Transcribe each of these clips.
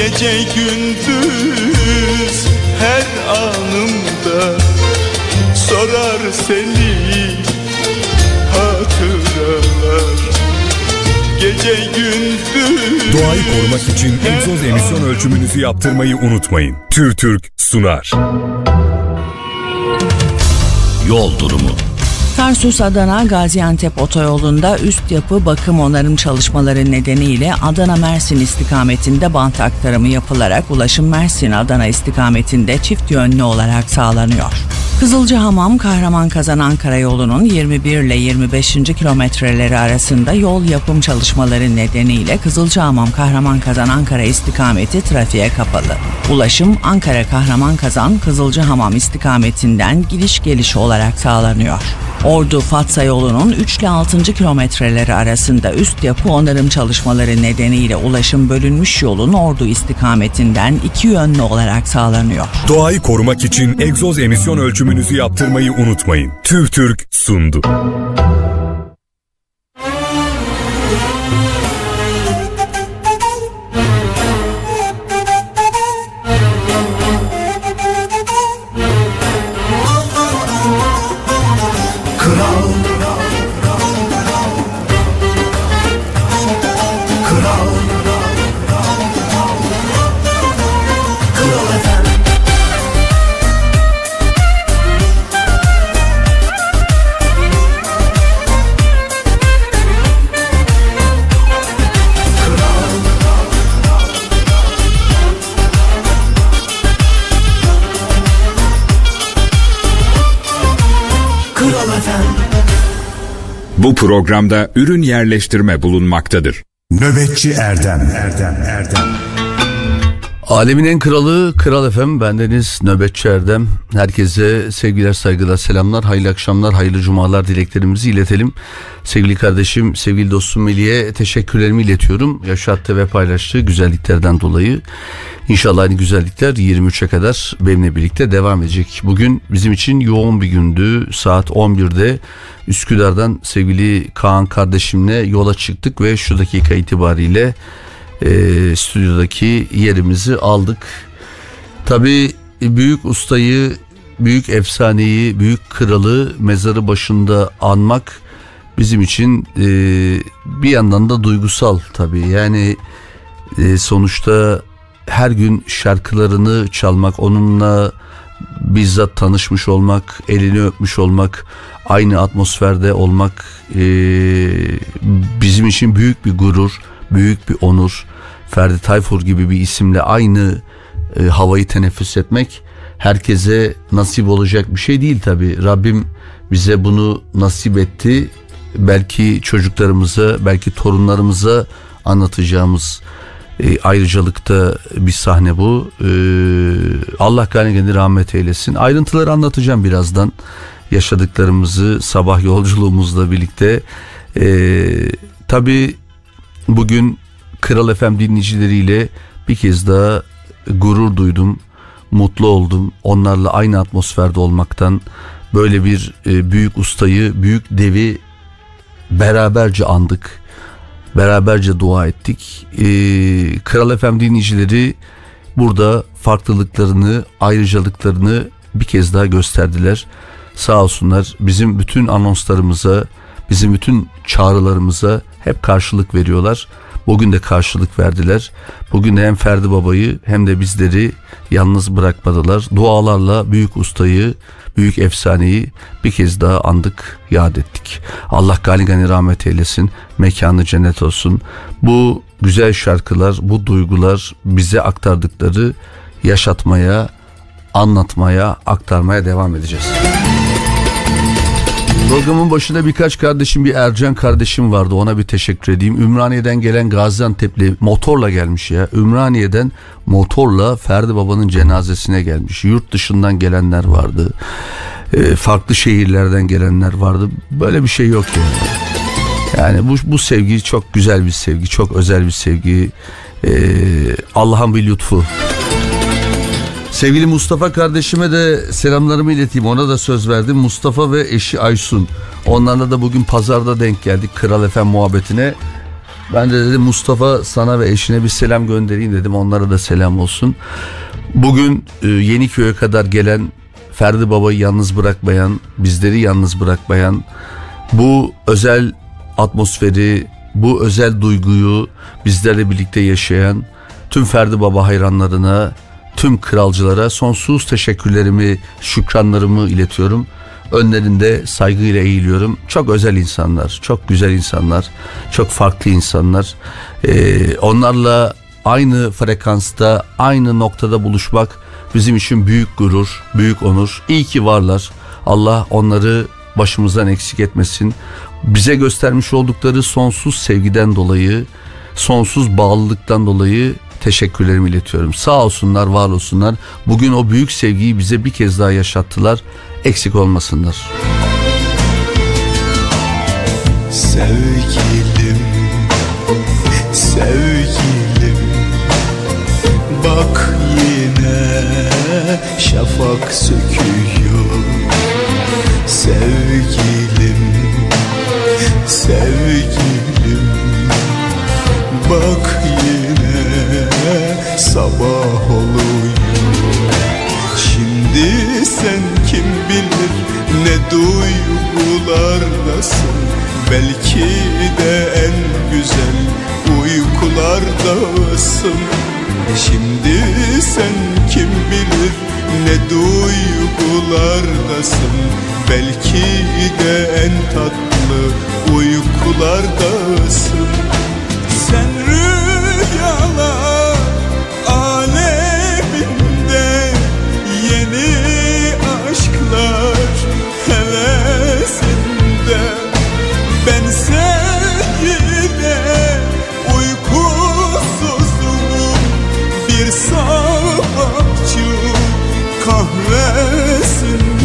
Gece gündüz her anımda Sorar seni hatıralar Gece gündüz Doğayı korumak için egzoz emisyon ölçümünüzü yaptırmayı unutmayın. TÜRTÜRK sunar. Yol durumu Tarsus Adana Gaziantep otoyolunda üst yapı bakım onarım çalışmaları nedeniyle Adana Mersin istikametinde bant aktarımı yapılarak ulaşım Mersin Adana istikametinde çift yönlü olarak sağlanıyor. Kızılcahamam Kahraman Kazan Ankara yolunun 21 ile 25. kilometreleri arasında yol yapım çalışmaları nedeniyle Kızılcahamam Kahraman Kazan Ankara istikameti trafiğe kapalı. Ulaşım Ankara Kahraman Kazan Kızılcahamam istikametinden gidiş geliş olarak sağlanıyor. Ordu Fatsa yolunun 3 ile 6. kilometreleri arasında üst yapı onarım çalışmaları nedeniyle ulaşım bölünmüş yolun Ordu istikametinden iki yönlü olarak sağlanıyor. Doğayı korumak için egzoz emisyon ölçümünüzü yaptırmayı unutmayın. TÜRTÜRK sundu. Bu programda ürün yerleştirme bulunmaktadır. Nöbetçi Erdem Erdem Erdem Alemin en kralı Kral Efem bendeniz Nöbetçi Erdem. Herkese sevgiler saygılar selamlar hayırlı akşamlar hayırlı cumalar dileklerimizi iletelim. Sevgili kardeşim sevgili dostum Melih'e teşekkürlerimi iletiyorum. Yaşattığı ve paylaştığı güzelliklerden dolayı. İnşallah aynı güzellikler 23'e kadar benimle birlikte devam edecek. Bugün bizim için yoğun bir gündü. Saat 11'de Üsküdar'dan sevgili Kaan kardeşimle yola çıktık ve şu dakika itibariyle e, stüdyodaki yerimizi aldık. Tabii büyük ustayı, büyük efsaneyi, büyük kralı mezarı başında anmak bizim için e, bir yandan da duygusal tabii. Yani e, sonuçta her gün şarkılarını çalmak, onunla bizzat tanışmış olmak, elini öpmüş olmak, aynı atmosferde olmak e, bizim için büyük bir gurur, büyük bir onur. Ferdi Tayfur gibi bir isimle aynı e, havayı teneffüs etmek herkese nasip olacak bir şey değil tabi. Rabbim bize bunu nasip etti. Belki çocuklarımıza, belki torunlarımıza anlatacağımız e, ayrıcalıkta bir sahne bu. E, Allah gani rahmet eylesin. Ayrıntıları anlatacağım birazdan. Yaşadıklarımızı sabah yolculuğumuzla birlikte. E, Tabi bugün Kral FM dinleyicileriyle bir kez daha gurur duydum. Mutlu oldum. Onlarla aynı atmosferde olmaktan böyle bir e, büyük ustayı, büyük devi beraberce andık. Beraberce dua ettik. E, Kral FM dinleyicileri burada farklılıklarını, ayrıcalıklarını bir kez daha gösterdiler. Sağ olsunlar bizim bütün anonslarımıza, bizim bütün çağrılarımıza hep karşılık veriyorlar. Bugün de karşılık verdiler. Bugün de hem Ferdi Baba'yı hem de bizleri yalnız bırakmadılar. Dualarla büyük ustayı, büyük efsaneyi bir kez daha andık, yad ettik. Allah gani gani rahmet eylesin, mekanı cennet olsun. Bu güzel şarkılar, bu duygular bize aktardıkları yaşatmaya, anlatmaya, aktarmaya devam edeceğiz. Programın başında birkaç kardeşim bir Ercan kardeşim vardı ona bir teşekkür edeyim. Ümraniye'den gelen Gaziantep'li motorla gelmiş ya. Ümraniye'den motorla Ferdi Baba'nın cenazesine gelmiş. Yurt dışından gelenler vardı. E, farklı şehirlerden gelenler vardı. Böyle bir şey yok yani. Yani bu, bu sevgi çok güzel bir sevgi, çok özel bir sevgi. E, Allah'ın bir lütfu. Sevgili Mustafa kardeşime de selamlarımı ileteyim. Ona da söz verdim. Mustafa ve eşi Aysun. Onlarla da bugün pazarda denk geldik. Kral Efem muhabbetine. Ben de dedim Mustafa sana ve eşine bir selam göndereyim dedim. Onlara da selam olsun. Bugün e, Yeniköy'e kadar gelen Ferdi Baba'yı yalnız bırakmayan, bizleri yalnız bırakmayan bu özel atmosferi, bu özel duyguyu bizlerle birlikte yaşayan tüm Ferdi Baba hayranlarına, tüm kralcılara sonsuz teşekkürlerimi, şükranlarımı iletiyorum. Önlerinde saygıyla eğiliyorum. Çok özel insanlar, çok güzel insanlar, çok farklı insanlar. Ee, onlarla aynı frekansta, aynı noktada buluşmak bizim için büyük gurur, büyük onur. İyi ki varlar. Allah onları başımızdan eksik etmesin. Bize göstermiş oldukları sonsuz sevgiden dolayı, sonsuz bağlılıktan dolayı teşekkürlerimi iletiyorum. Sağ olsunlar, var olsunlar. Bugün o büyük sevgiyi bize bir kez daha yaşattılar. Eksik olmasınlar. Sevgilim, sevgilim Bak yine şafak söküyor Sevgilim, sevgilim Bak sabah oluyor Şimdi sen kim bilir ne duygulardasın Belki de en güzel uykulardasın Şimdi sen kim bilir ne duygulardasın Belki de en tatlı uykulardasın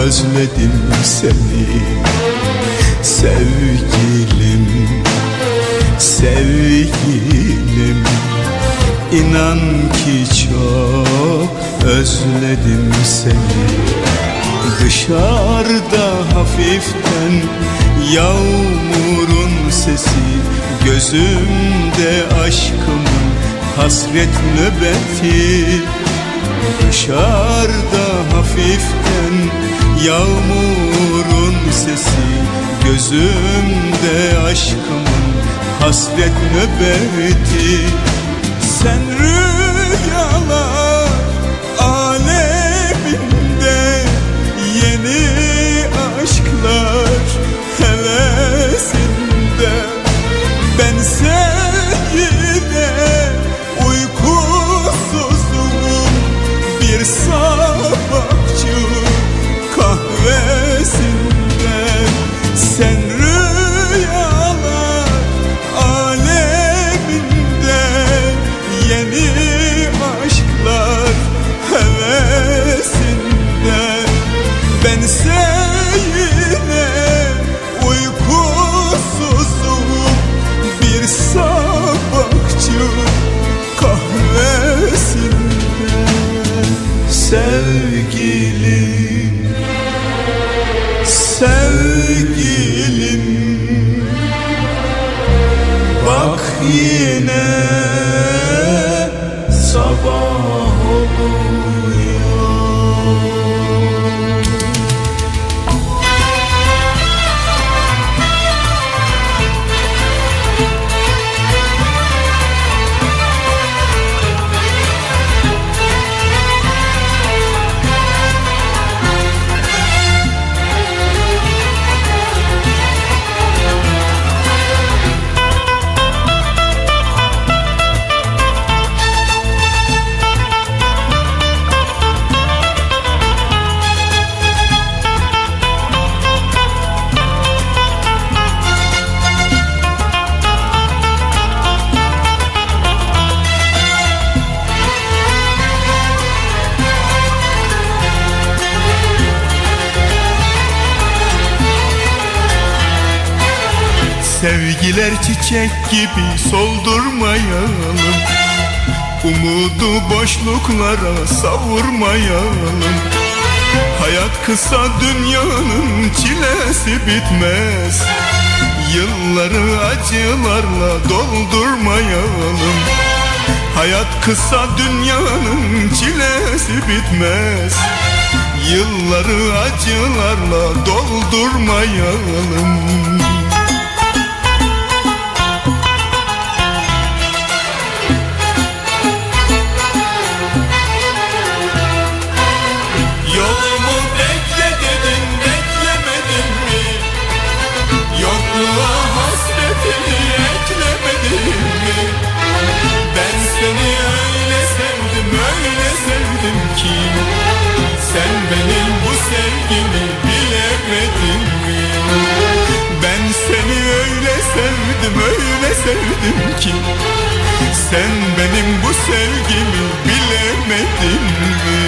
özledim seni. Sevgilim, sevgilim. İnan ki çok özledim seni. Dışarıda hafiften yağmurun sesi Gözümde aşkımın hasret nöbeti. Dışarıda hafiften yağmurun sesi Gözümde aşkımın hasret nöbeti. Sen rüyalar boşluklara savurmayalım. Hayat kısa dünyanın çilesi bitmez. Yılları acılarla doldurmayalım. Hayat kısa dünyanın çilesi bitmez. Yılları acılarla doldurmayalım sevdim ki Sen benim bu sevgimi bilemedin mi?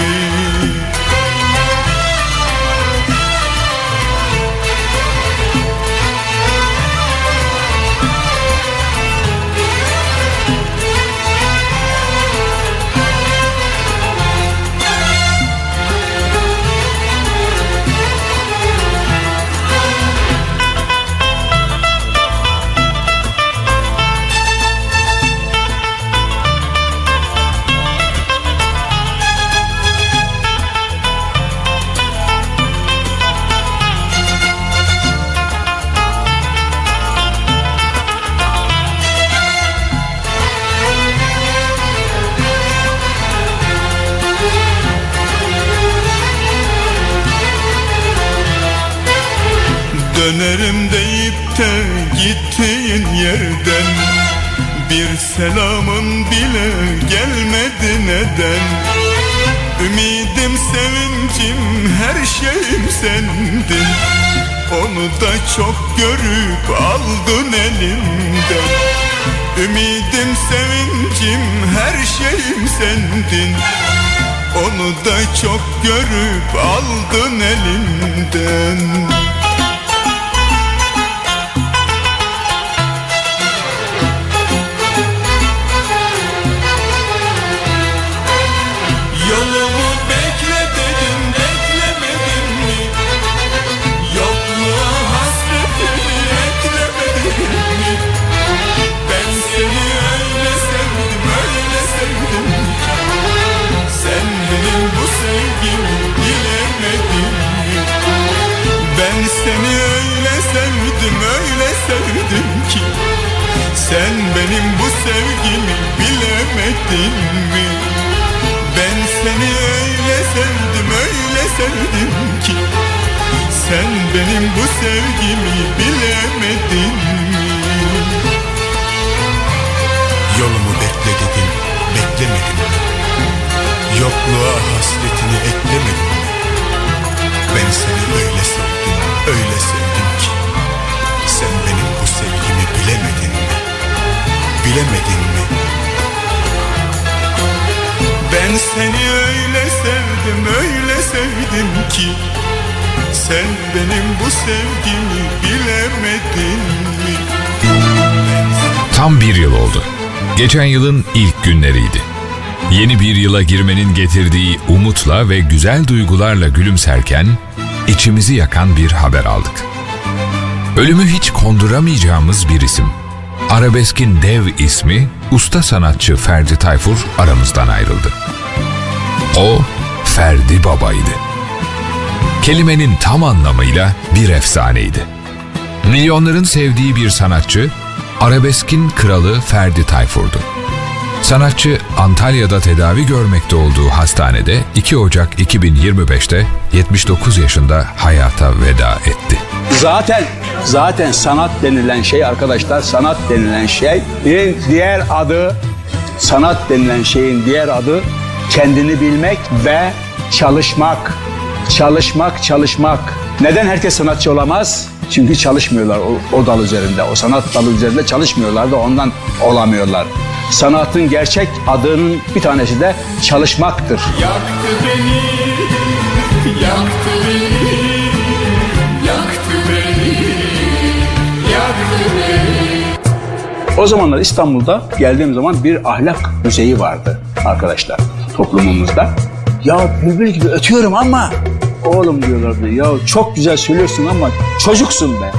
Çok görüp aldın elimden. Ümidim sevincim her şeyim sendin. Onu da çok görüp aldın elimden seni öyle sevdim öyle sevdim ki Sen benim bu sevgimi bilemedin mi? Ben seni öyle sevdim öyle sevdim ki Sen benim bu sevgimi bilemedin mi? Yolumu bekle dedim beklemedin mi? Yokluğa hasretini eklemedin mi? Ben seni öyle sevdim öyle sevdim ki Sen benim bu sevgimi bilemedin mi? Bilemedin mi? Ben seni öyle sevdim öyle sevdim ki Sen benim bu sevgimi bilemedin mi? Tam bir yıl oldu. Geçen yılın ilk günleriydi. Yeni bir yıla girmenin getirdiği umutla ve güzel duygularla gülümserken içimizi yakan bir haber aldık. Ölümü hiç konduramayacağımız bir isim. Arabeskin dev ismi usta sanatçı Ferdi Tayfur aramızdan ayrıldı. O Ferdi Baba'ydı. Kelimenin tam anlamıyla bir efsaneydi. Milyonların sevdiği bir sanatçı, arabeskin kralı Ferdi Tayfur'du. Sanatçı Antalya'da tedavi görmekte olduğu hastanede 2 Ocak 2025'te 79 yaşında hayata veda etti. Zaten zaten sanat denilen şey arkadaşlar sanat denilen şey diğer adı sanat denilen şeyin diğer adı kendini bilmek ve çalışmak. Çalışmak, çalışmak. Neden herkes sanatçı olamaz? Çünkü çalışmıyorlar o, o dal üzerinde. O sanat dalı üzerinde çalışmıyorlar da ondan olamıyorlar. Sanatın gerçek adının bir tanesi de çalışmaktır. Yaktı beni, yaktı beni, yaktı beni, yaktı beni. O zamanlar İstanbul'da geldiğim zaman bir ahlak düzeyi vardı arkadaşlar toplumumuzda. Ya bülbül gibi ötüyorum ama oğlum diyorlardı ya çok güzel söylüyorsun ama çocuksun be.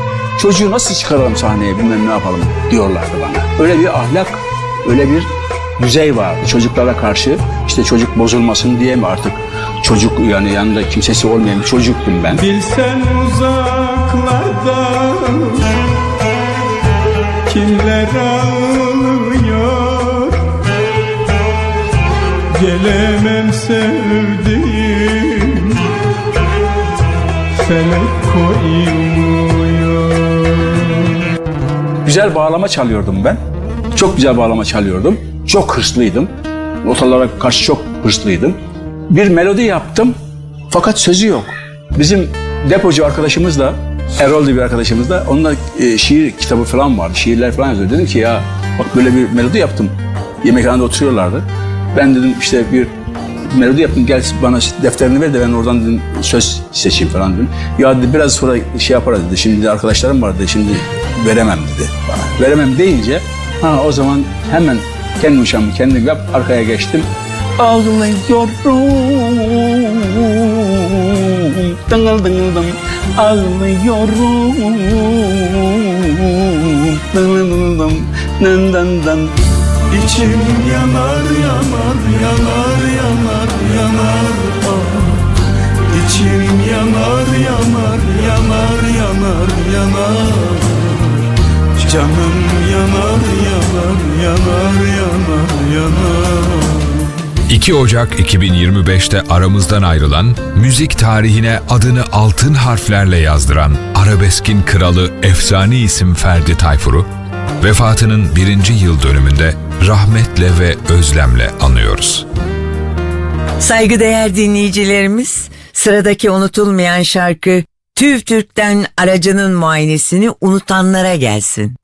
Çocuğu nasıl çıkaralım sahneye bilmem ne yapalım diyorlardı bana. Öyle bir ahlak, öyle bir düzey vardı çocuklara karşı. İşte çocuk bozulmasın diye mi artık çocuk yani yanında kimsesi olmayan bir çocuktum ben. Bilsen uzaklarda kimler ağlıyor Gelemem sevdiğim felek koymuyor Güzel bağlama çalıyordum ben. Çok güzel bağlama çalıyordum. Çok hırslıydım. Notalara karşı çok hırslıydım. Bir melodi yaptım fakat sözü yok. Bizim depocu arkadaşımız da Erol diye bir arkadaşımız da onunla e, şiir kitabı falan vardı. Şiirler falan yazıyor. Dedim ki ya bak böyle bir melodi yaptım. Yemekhanede oturuyorlardı. Ben dedim işte bir melodi yaptım gel bana defterini ver de ben oradan dedim söz seçeyim falan dedim. Ya dedi biraz sonra şey yaparız dedi. Şimdi arkadaşlarım var dedi. Şimdi veremem dedi. Veremem deyince ha o zaman hemen kendi uşağımı kendim yap arkaya geçtim. Ağlıyorum dıngıl dıngıl dım Ağlıyorum dıngıl dıngıl dım Dın dın dın. İçim yanar yanar yanar yanar yanar. Ah. İçim yanar yanar yanar yanar yanar Canım yanar yanar yanar yanar yanar 2 Ocak 2025'te aramızdan ayrılan, müzik tarihine adını altın harflerle yazdıran arabeskin kralı efsane isim Ferdi Tayfur'u, vefatının birinci yıl dönümünde rahmetle ve özlemle anıyoruz. Saygıdeğer dinleyicilerimiz, sıradaki unutulmayan şarkı TÜV TÜRK'ten aracının muayenesini unutanlara gelsin.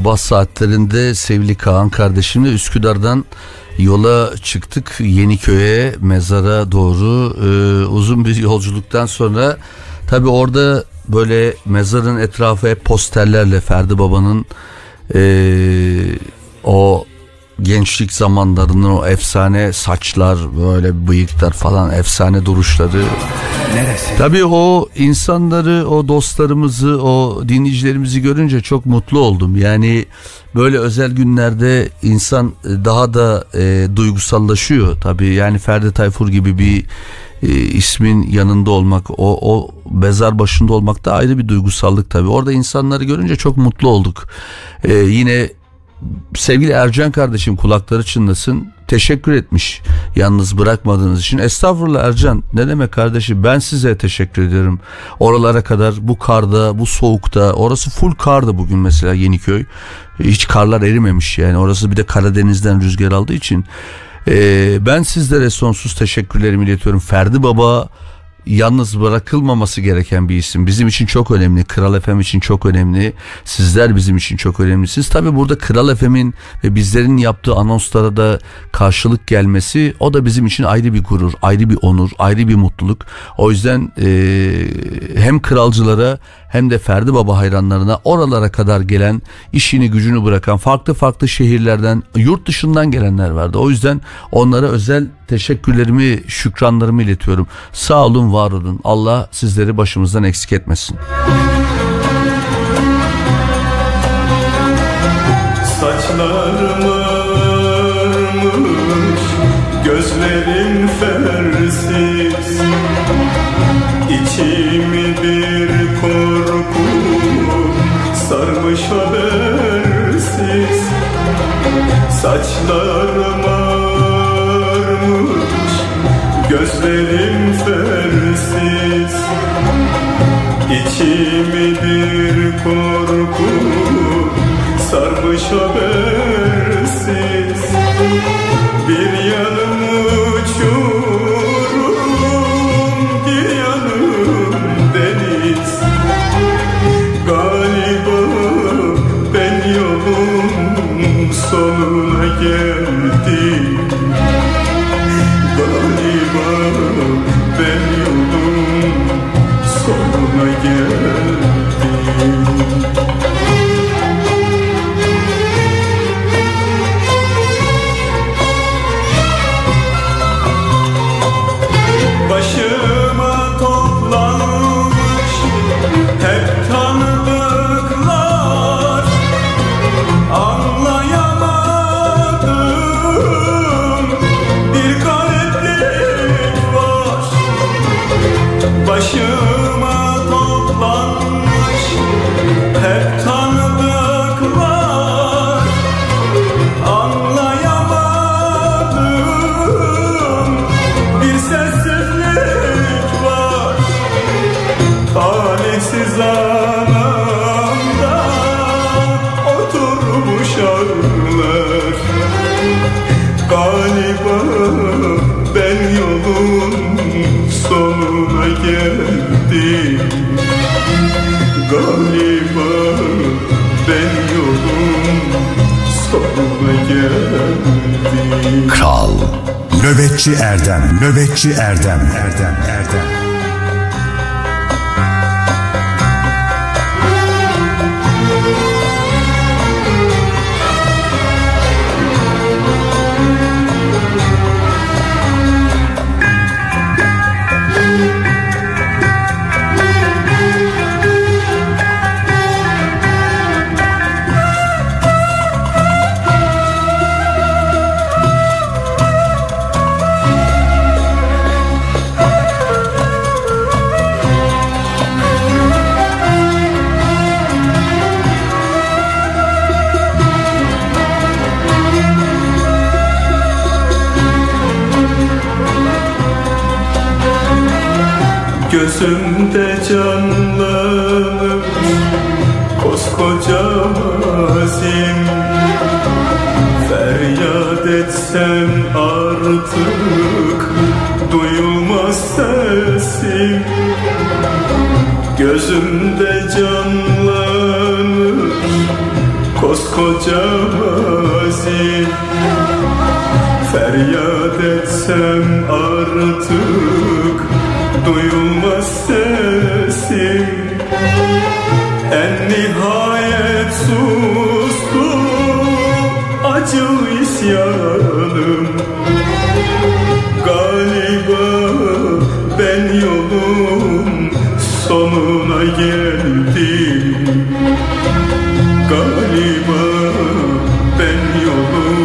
Sabah saatlerinde sevgili Kaan kardeşimle Üsküdar'dan yola çıktık. Yeniköy'e mezara doğru. E, uzun bir yolculuktan sonra tabi orada böyle mezarın etrafı hep posterlerle Ferdi Baba'nın e, gençlik zamanlarının o efsane saçlar böyle bıyıklar falan efsane duruşları Neresi? Tabii o insanları, o dostlarımızı, o dinleyicilerimizi görünce çok mutlu oldum. Yani böyle özel günlerde insan e, daha da e, duygusallaşıyor. Tabii yani Ferdi Tayfur gibi bir e, ismin yanında olmak, o, o mezar başında olmak da ayrı bir duygusallık tabii. Orada insanları görünce çok mutlu olduk. E, yine sevgili Ercan kardeşim kulakları çınlasın teşekkür etmiş yalnız bırakmadığınız için. Estağfurullah Ercan ne demek kardeşim ben size teşekkür ediyorum. Oralara kadar bu karda bu soğukta orası full kardı bugün mesela Yeniköy. Hiç karlar erimemiş yani orası bir de Karadeniz'den rüzgar aldığı için. Ee, ben sizlere sonsuz teşekkürlerimi iletiyorum. Ferdi Baba yalnız bırakılmaması gereken bir isim. Bizim için çok önemli. Kral FM için çok önemli. Sizler bizim için çok önemlisiniz. Tabi burada Kral FM'in ve bizlerin yaptığı anonslara da karşılık gelmesi o da bizim için ayrı bir gurur, ayrı bir onur, ayrı bir mutluluk. O yüzden eee, hem kralcılara hem de Ferdi Baba hayranlarına oralara kadar gelen işini gücünü bırakan farklı farklı şehirlerden yurt dışından gelenler vardı. O yüzden onlara özel teşekkürlerimi şükranlarımı iletiyorum. Sağ olun var olun Allah sizleri başımızdan eksik etmesin. Saçlarım Saçlarım ağarmış Gözlerim fersiz. İçimi bir korku sarmış habersiz Kral Nöbetçi Erdem, Nöbetçi Erdem, Erdem, Erdem. Gözümde canlanır koskoca mazim Feryat etsem artık duyulmaz sesim Gözümde canlanır koskoca mazim Feryat etsem artık duyulmaz sesim En nihayet sustu acı isyanım. Galiba ben yolum sonuna geldim. Galiba ben yolum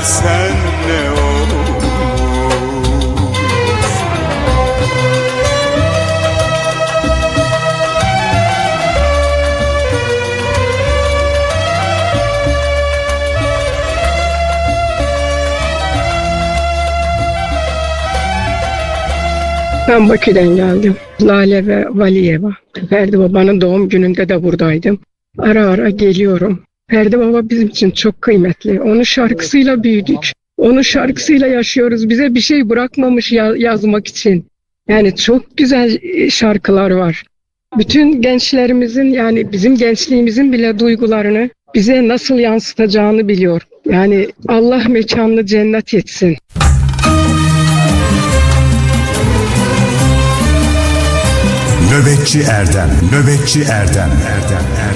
Versen ne olur Ben Bakü'den geldim. Lale ve Valiyeva. Ferdi Baba'nın doğum gününde de buradaydım. Ara ara geliyorum. Ferdi Baba bizim için çok kıymetli. Onun şarkısıyla büyüdük. Onun şarkısıyla yaşıyoruz. Bize bir şey bırakmamış ya- yazmak için. Yani çok güzel e, şarkılar var. Bütün gençlerimizin yani bizim gençliğimizin bile duygularını bize nasıl yansıtacağını biliyor. Yani Allah mekanını cennet etsin. Nöbetçi Erdem, Nöbetçi Erdem, Erdem, Erdem.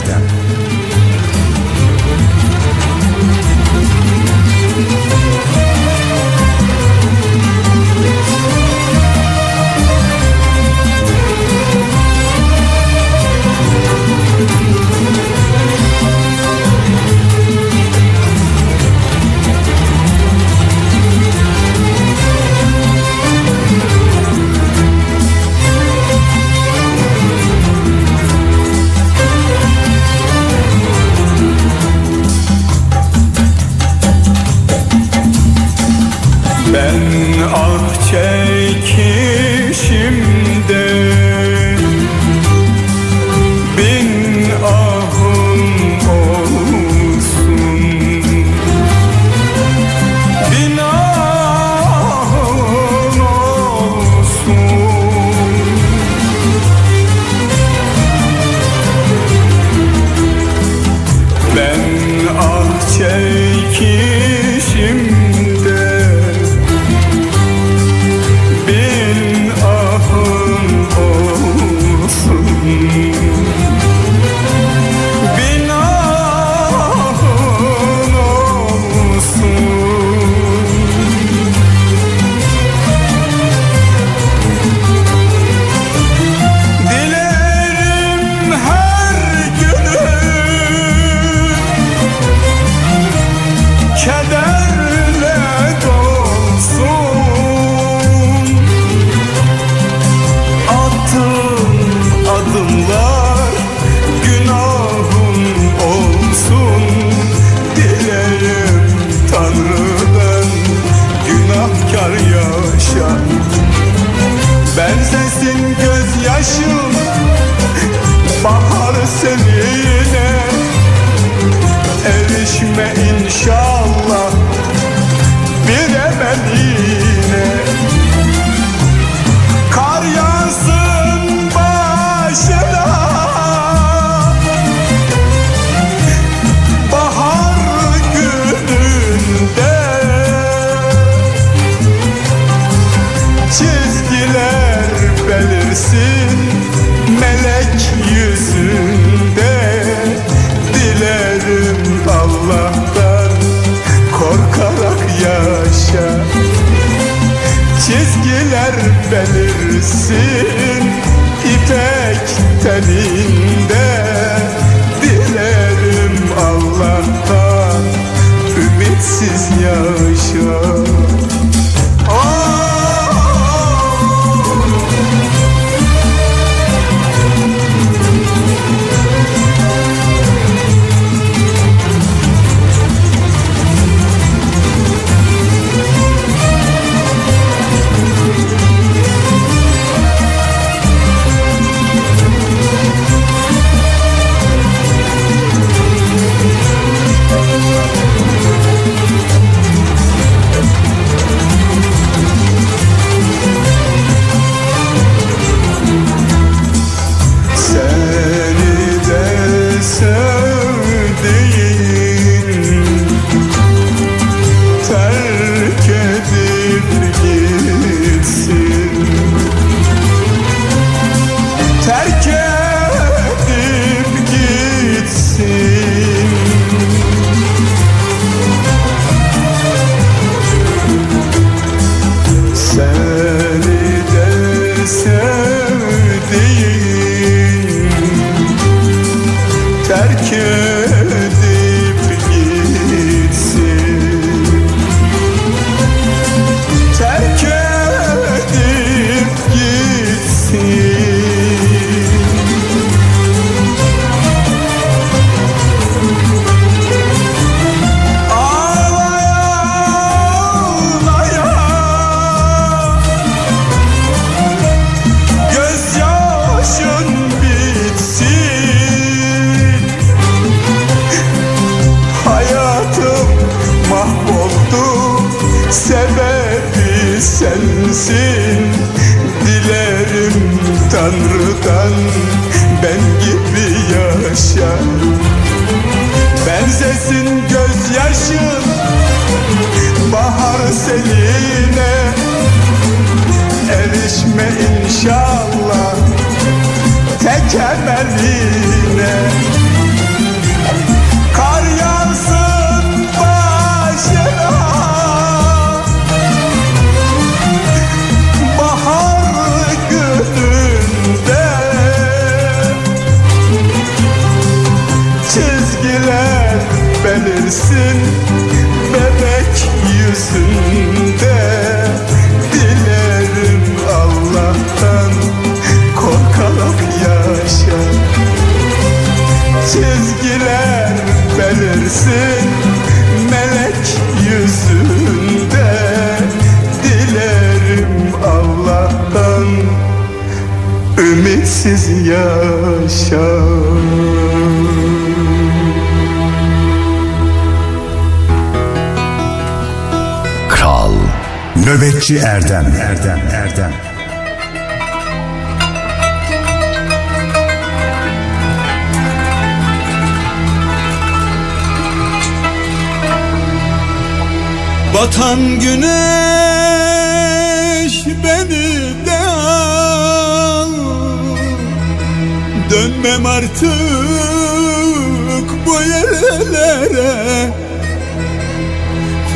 Belirsin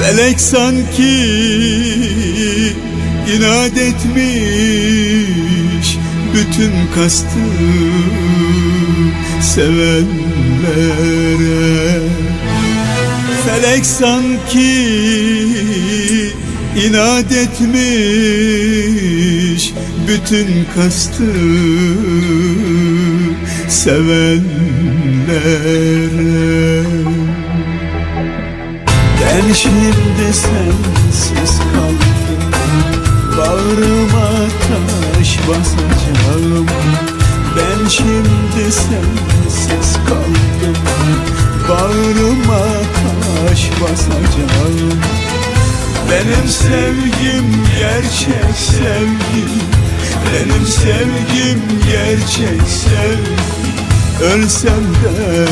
Felek sanki inat etmiş. Bütün kastı sevenlere. Felek sanki inat etmiş. Bütün kastı sevenlere Ben şimdi sensiz kaldım. Bağrıma taş basacağım. Ben şimdi sensiz kaldım. Bağrıma taş basacağım. Benim sevgim gerçek sevgi. Benim sevgim gerçek sevgi. Ölsem de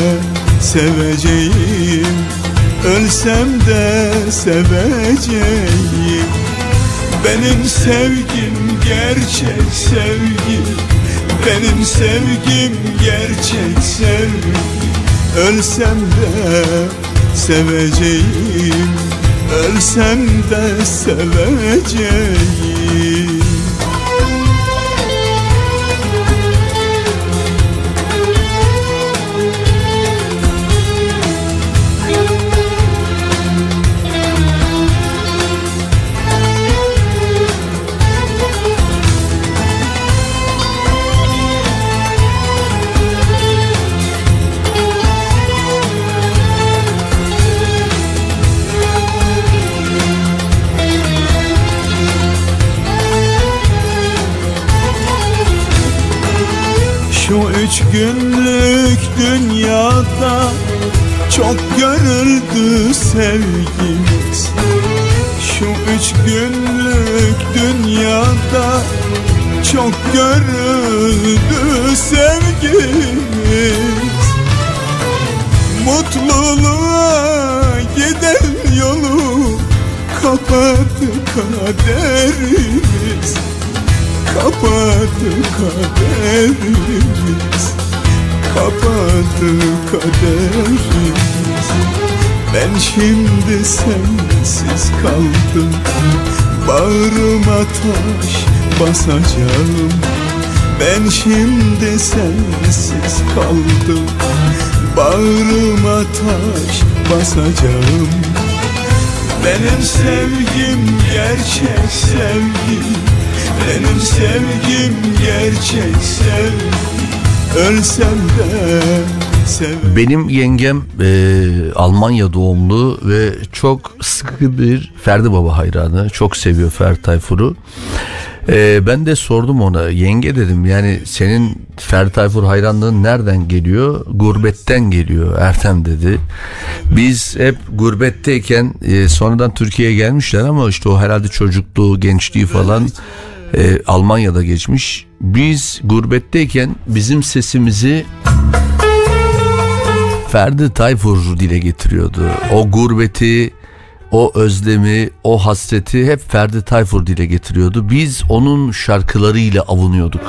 seveceğim Ölsem de seveceğim. Benim sevgim gerçek sevgi. Benim sevgim gerçek sevgi. Ölsem de seveceğim. Ölsem de seveceğim üç günlük dünyada çok görüldü sevgimiz. Şu üç günlük dünyada çok görüldü sevgimiz. Mutluluğa giden yolu kapattı kaderimiz Kapattı kaderimiz. Kapattı kaderimiz. Ben şimdi sensiz kaldım. Bağrıma taş basacağım. Ben şimdi sensiz kaldım. Bağrıma taş basacağım. Benim sevgim gerçek sevgi benim sevgim gerçek sevgi Ölsem de sev Benim yengem e, Almanya doğumlu ve çok sıkı bir Ferdi Baba hayranı. Çok seviyor Ferdi Tayfur'u. E, ben de sordum ona yenge dedim yani senin Ferdi Tayfur hayranlığın nereden geliyor? Gurbetten geliyor Ertem dedi. Biz hep gurbetteyken e, sonradan Türkiye'ye gelmişler ama işte o herhalde çocukluğu, gençliği falan e, Almanya'da geçmiş. Biz gurbetteyken bizim sesimizi Ferdi Tayfur dile getiriyordu. O gurbeti, o özlemi, o hasreti hep Ferdi Tayfur dile getiriyordu. Biz onun şarkılarıyla avunuyorduk.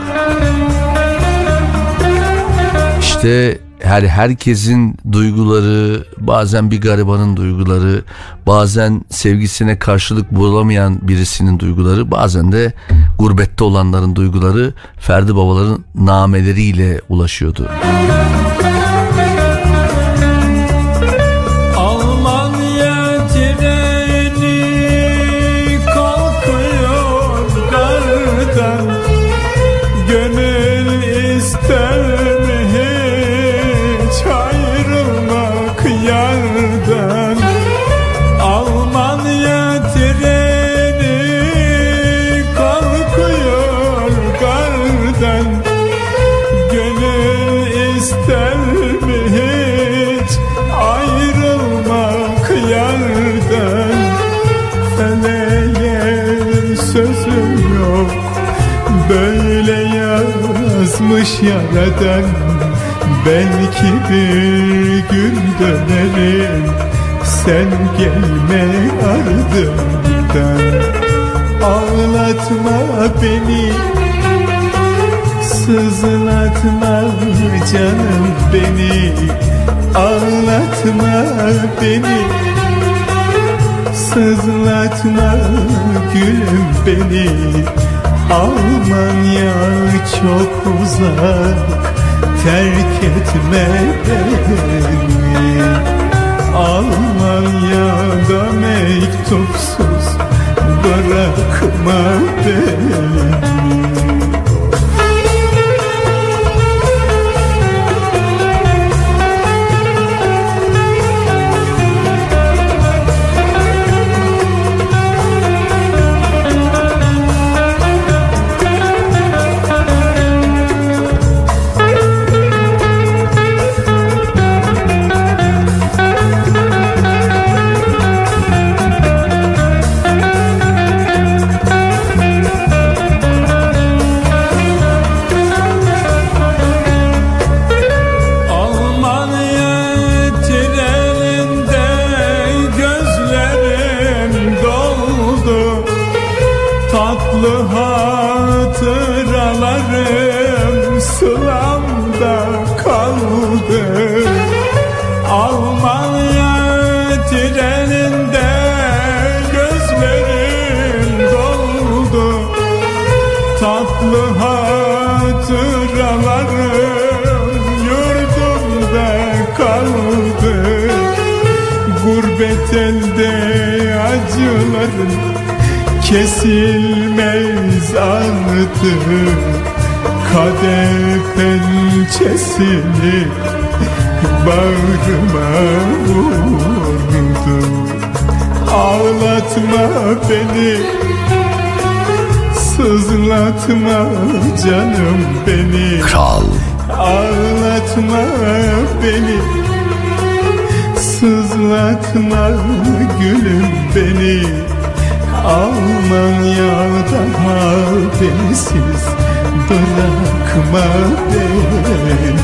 İşte her herkesin duyguları, bazen bir garibanın duyguları, bazen sevgisine karşılık bulamayan birisinin duyguları, bazen de gurbette olanların duyguları Ferdi babaların nameleriyle ulaşıyordu. Almanya yazmış yaradan. Belki bir gün dönerim. Sen gelme ardımdan. Ağlatma beni. Sızlatma canım beni. Ağlatma beni. Sızlatma gülüm beni Almanya çok uzak Terk etme beni. Almanya'da mektupsuz Bırakma beni acıların kesilmez artık Kadeh pençesini bağrıma vurdu Ağlatma beni. Sızlatma canım beni. Kral. Ağlatma beni. Sızlatma gülüm beni Almanya'da habersiz Bırakma beni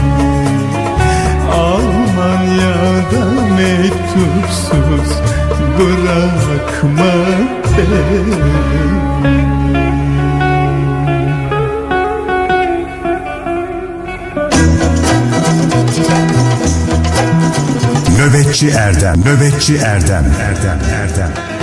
Almanya'da mektupsuz Bırakma beni Nöbetçi Erdem, Nöbetçi Erdem, Erdem, Erdem.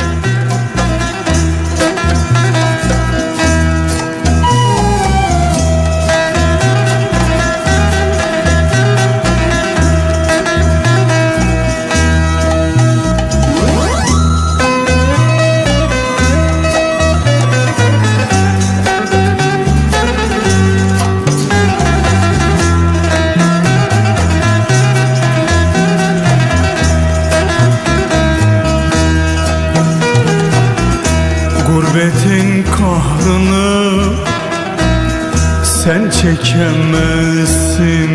Çekemezsin.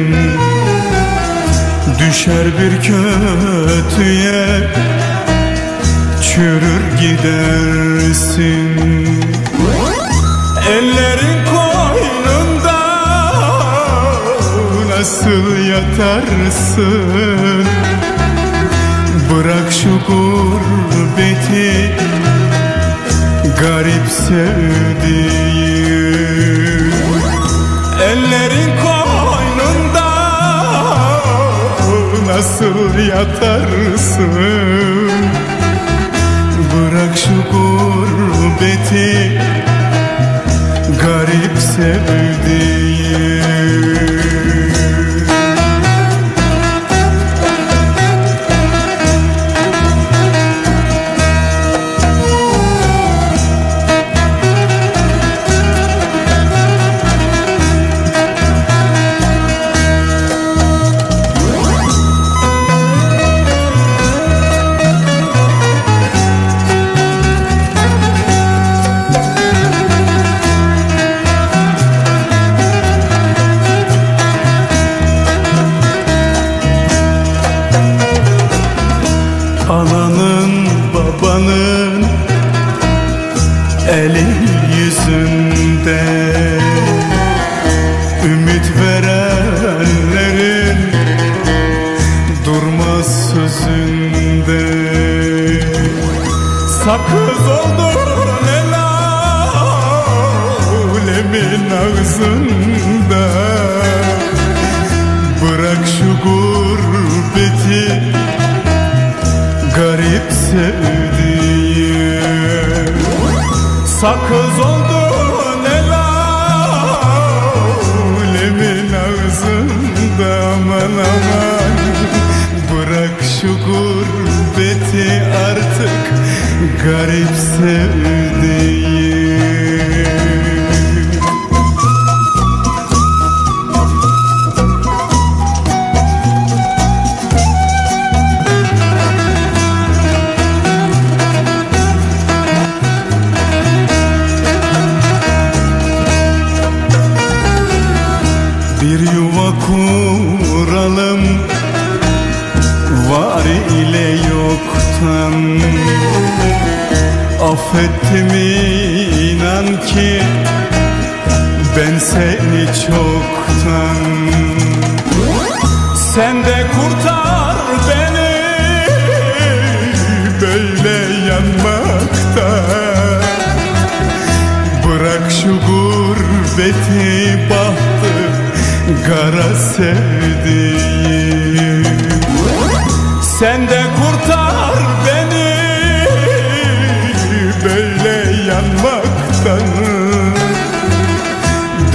Düşer bir kötüye çürür gidersin. Ellerin koynunda nasıl yatarsın? Bırak şu gurbeti garip sevdiğim yatarsın. Bırak şu gurbeti garip sevdiğim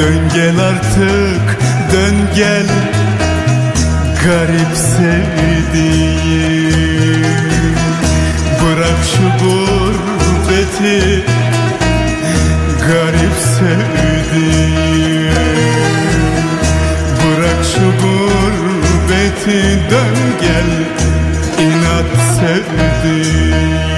Dön gel artık dön gel. Garip sevdiğim. Bırak şu gurbeti. Garip sevdiğim. Bırak şu gurbeti dön gel. İnat sevdiğim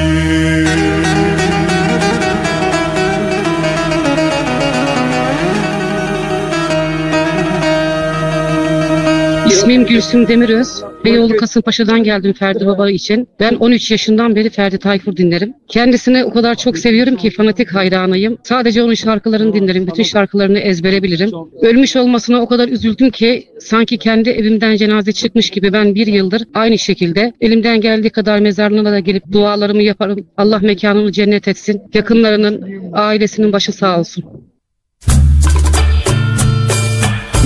İsmim Gülsüm Demiröz. Beyoğlu Kasımpaşa'dan geldim Ferdi Baba için. Ben 13 yaşından beri Ferdi Tayfur dinlerim. Kendisini o kadar çok seviyorum ki fanatik hayranıyım. Sadece onun şarkılarını dinlerim. Bütün şarkılarını ezbere bilirim. Ölmüş olmasına o kadar üzüldüm ki sanki kendi evimden cenaze çıkmış gibi ben bir yıldır aynı şekilde elimden geldiği kadar mezarlığına da gelip dualarımı yaparım. Allah mekanını cennet etsin. Yakınlarının, ailesinin başı sağ olsun.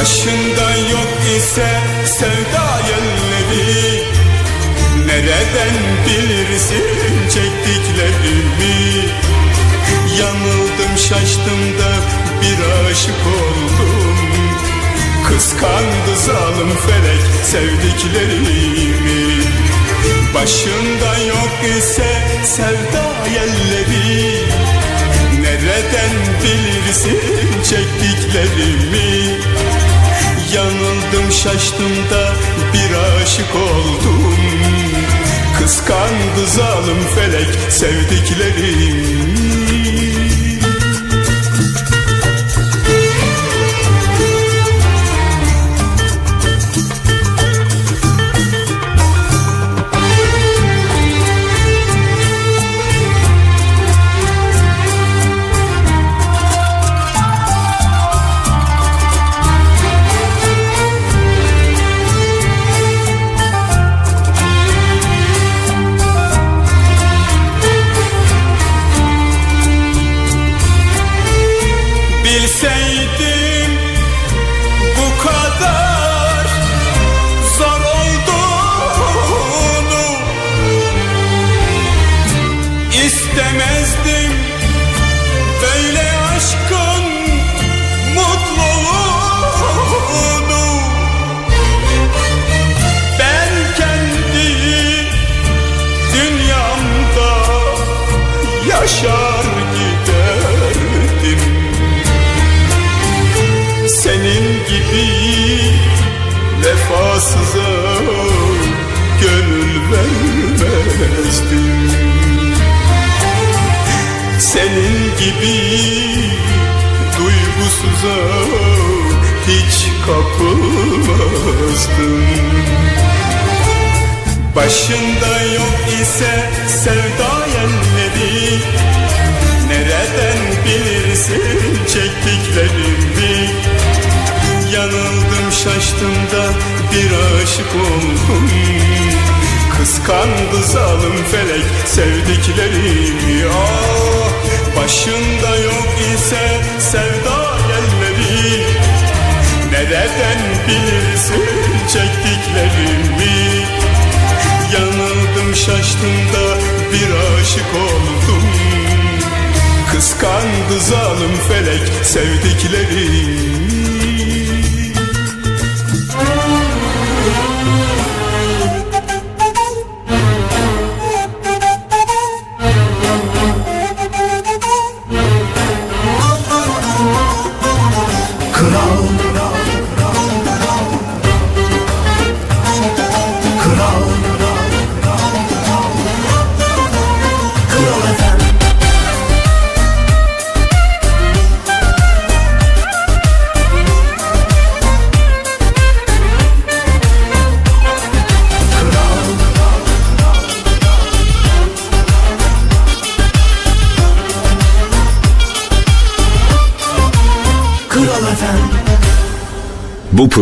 Başında yok ise sevda yelleri Nereden bilirsin çektiklerimi? Yanıldım şaştım da bir aşık oldum. Kıskandı zalim felek sevdiklerimi. Başında yok ise sevda yelleri Nereden bilirsin çektiklerimi şaştım da bir aşık oldum. Kıskandı zalim felek sevdiklerimi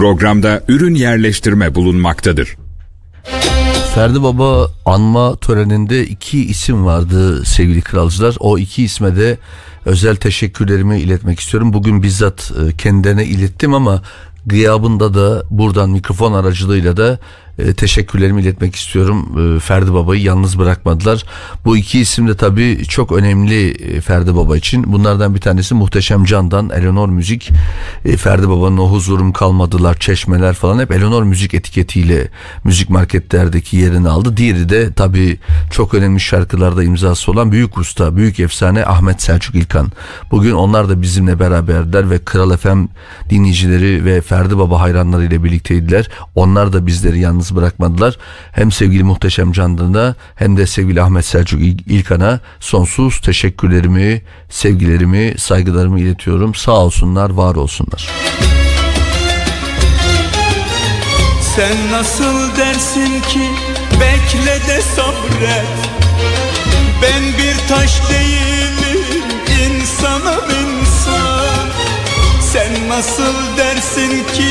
programda ürün yerleştirme bulunmaktadır. Ferdi Baba anma töreninde iki isim vardı sevgili kralcılar. O iki isme de özel teşekkürlerimi iletmek istiyorum. Bugün bizzat e, kendilerine ilettim ama gıyabında da buradan mikrofon aracılığıyla da e, teşekkürlerimi iletmek istiyorum. E, Ferdi Baba'yı yalnız bırakmadılar. Bu iki isim de tabii çok önemli e, Ferdi Baba için. Bunlardan bir tanesi Muhteşem Can'dan Eleanor Müzik. E, Ferdi Baba'nın o huzurum kalmadılar, çeşmeler falan hep Eleanor Müzik etiketiyle müzik marketlerdeki yerini aldı. Diğeri de tabii çok önemli şarkılarda imzası olan büyük usta, büyük efsane Ahmet Selçuk İlkan. Bugün onlar da bizimle beraberler ve Kral FM dinleyicileri ve Ferdi Baba hayranları ile birlikteydiler. Onlar da bizleri yalnız bırakmadılar. Hem sevgili Muhteşem Can'da hem de sevgili Ahmet Selçuk İl- İlkan'a sonsuz teşekkürlerimi, sevgilerimi, saygılarımı iletiyorum. Sağ olsunlar, var olsunlar. Sen nasıl dersin ki bekle de sabret Ben bir taş değilim insanım insan Sen nasıl dersin ki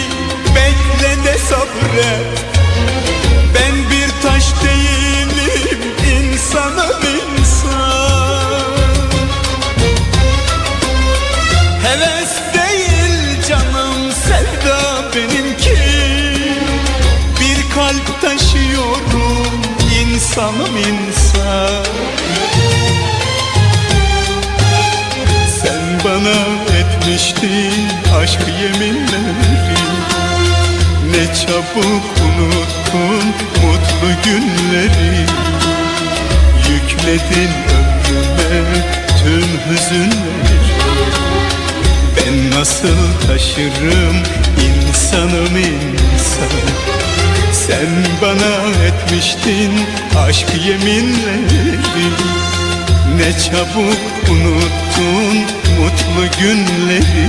bekle de sabret insanım insan. Sen bana etmiştin aşk yeminleri. Ne çabuk unuttun mutlu günleri. Yükledin ömrüme tüm hüzünleri. Ben nasıl taşırım insanım insan Sen bana etmiştin aşk yeminleri. Ne çabuk unuttun mutlu günleri.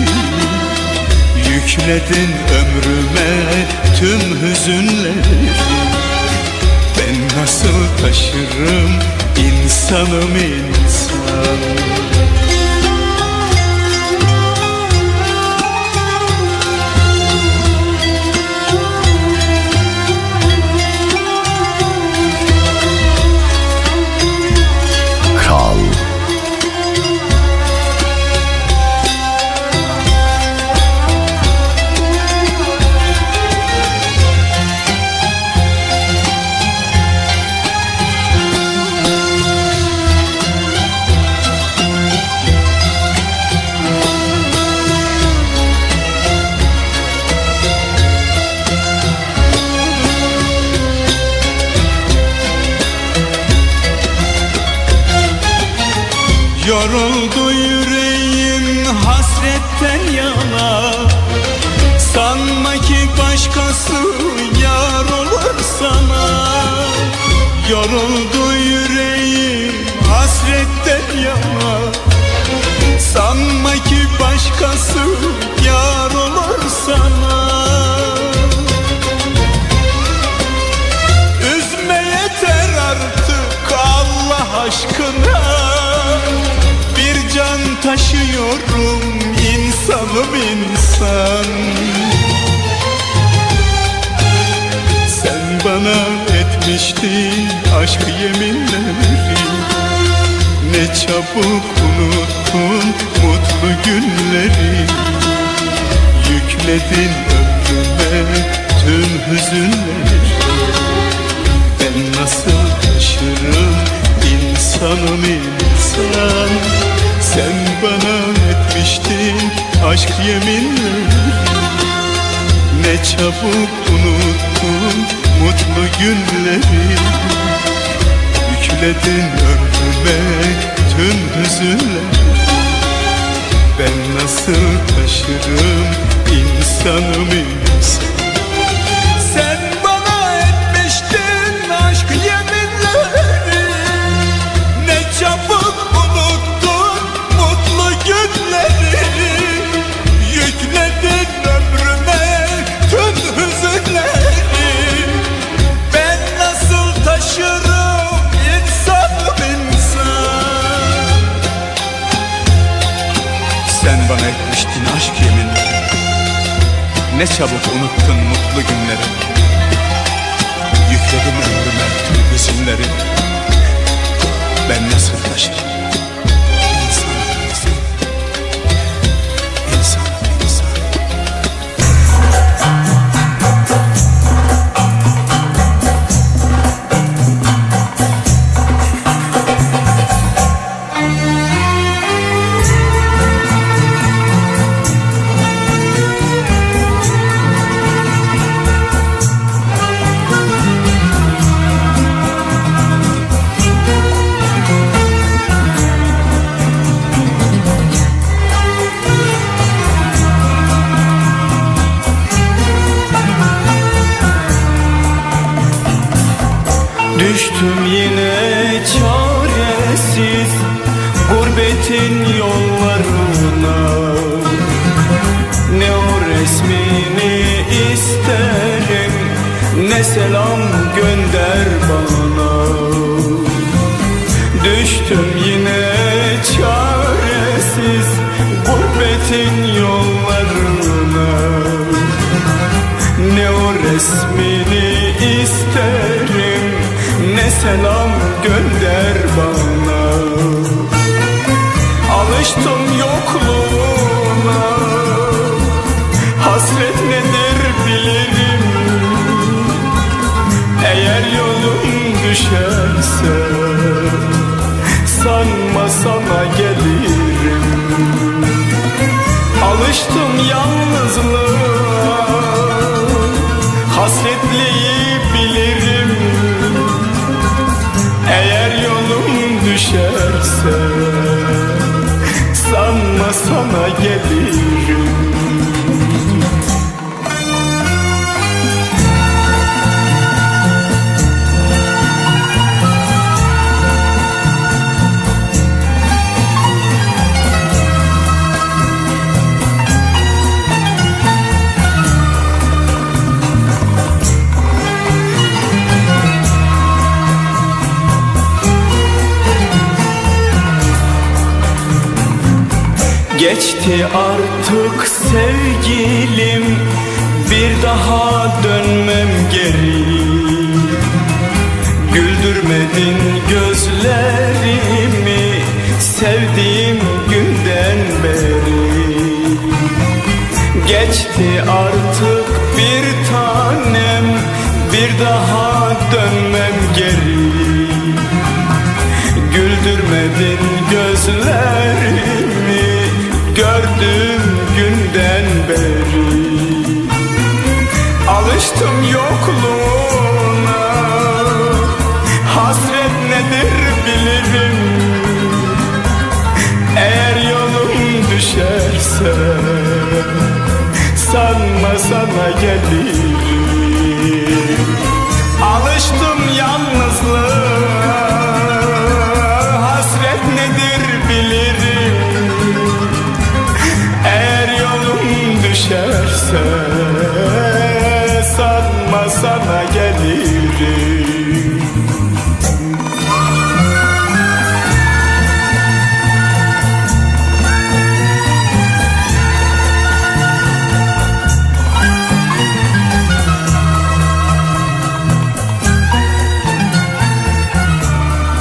Yükledin ömrüme tüm hüzünleri. Ben nasıl taşırım insanım insan Yoruldu yüreğim hasretten yana. Sanma ki başkası yar olur sana. Üzme yeter artık Allah aşkına. Bir can taşıyorum insanım insan. Sen bana etmiştin aşk yeminleri Ne çabuk unuttun mutlu günleri. Yükledin ömrüme tüm hüzünleri. Ben nasıl taşırım insanım insan. Sen bana etmiştin aşk yeminleri. Ne çabuk unuttun mutlu günleri Yükledin ömrüme tüm hüzünleri. Ben nasıl taşırım insanım insan Ne çabuk unuttun mutlu günleri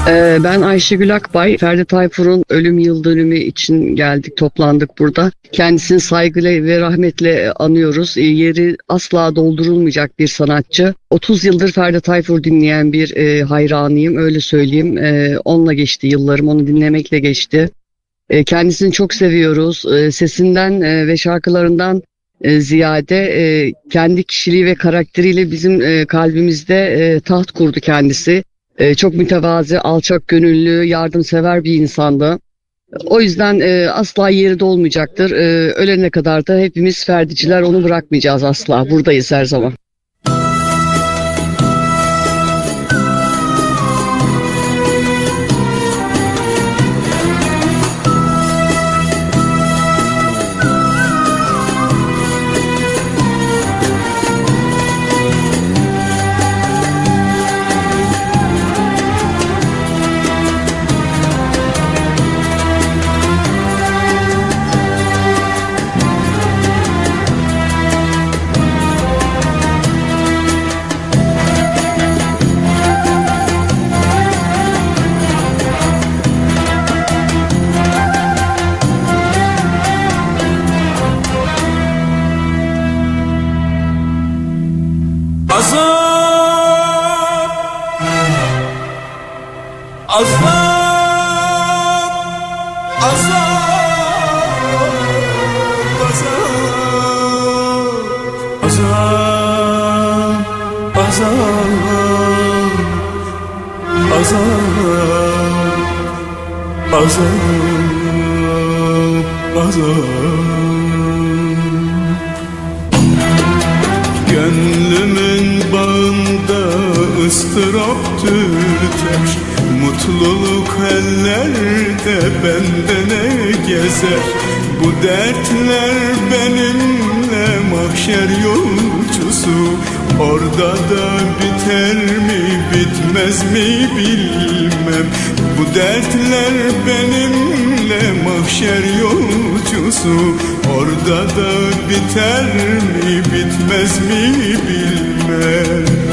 Ee, Ben Ayşegül Akbay, Ferdi Tayfur'un ölüm yıl dönümü için geldik, toplandık burada. Kendisini saygıyla ve rahmetle anıyoruz. Ee, Yeri asla doldurulmayacak bir sanatçı. 30 yıldır Ferdi Tayfur dinleyen bir e, hayranıyım, öyle söyleyeyim. Ee, onunla geçti yıllarım, onu dinlemekle geçti. Ee, Kendisini çok seviyoruz. Ee, Sesinden e, ve şarkılarından e, ziyade e, kendi kişiliği ve karakteriyle bizim e, kalbimizde e, taht kurdu kendisi. E, çok mütevazi, alçak gönüllü, yardımsever bir insandı. O yüzden e, asla yeri dolmayacaktır. E, ölene kadar da hepimiz ferdiciler onu bırakmayacağız asla. Buradayız her zaman. Azap Azap Gönlümün bağında ıstırap tüter Mutluluk ellerde bende ne gezer Bu dertler benimle mahşer yolcusu. Orada da biter mi bitmez mi bilmem. Bu dertler benimle mahşer yolcusu. Orada da biter mi bitmez mi bilmem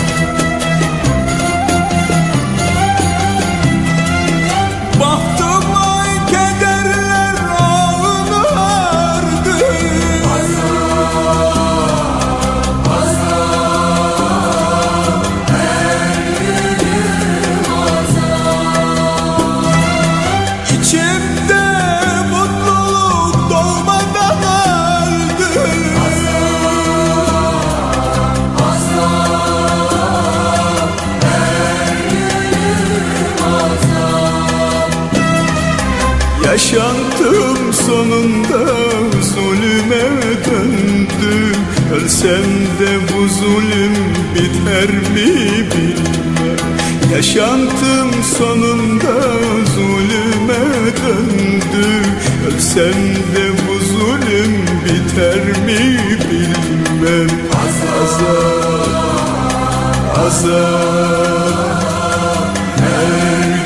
zulüm biter mi bilmem Yaşantım sonunda zulüme döndü. Ölsem de bu zulüm biter mi bilmem. Azap, azap Her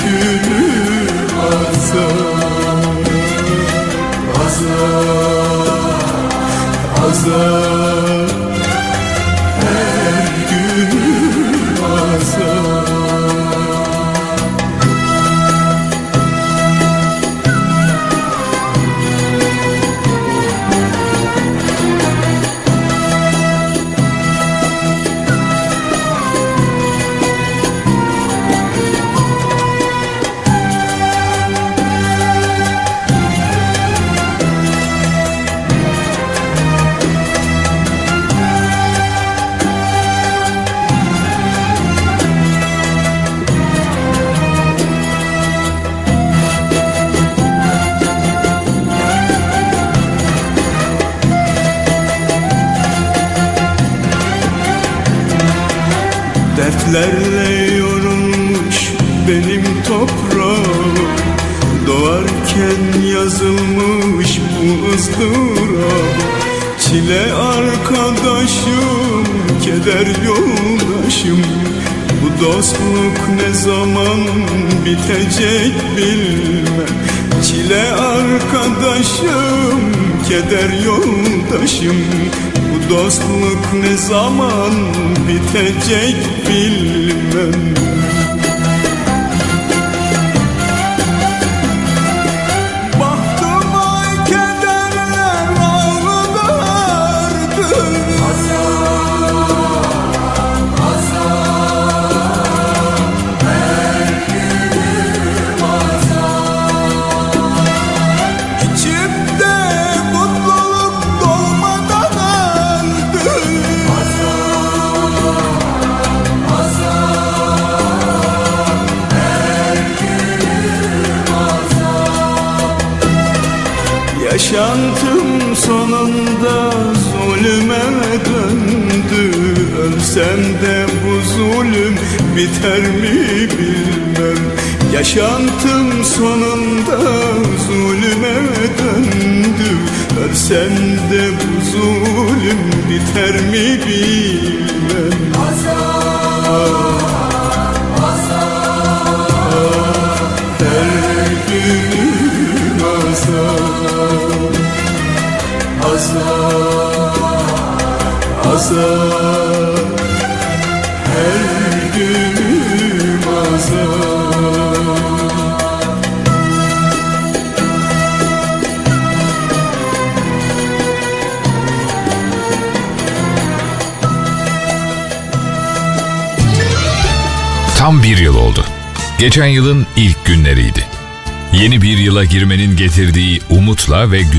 günüm azap Azap, azap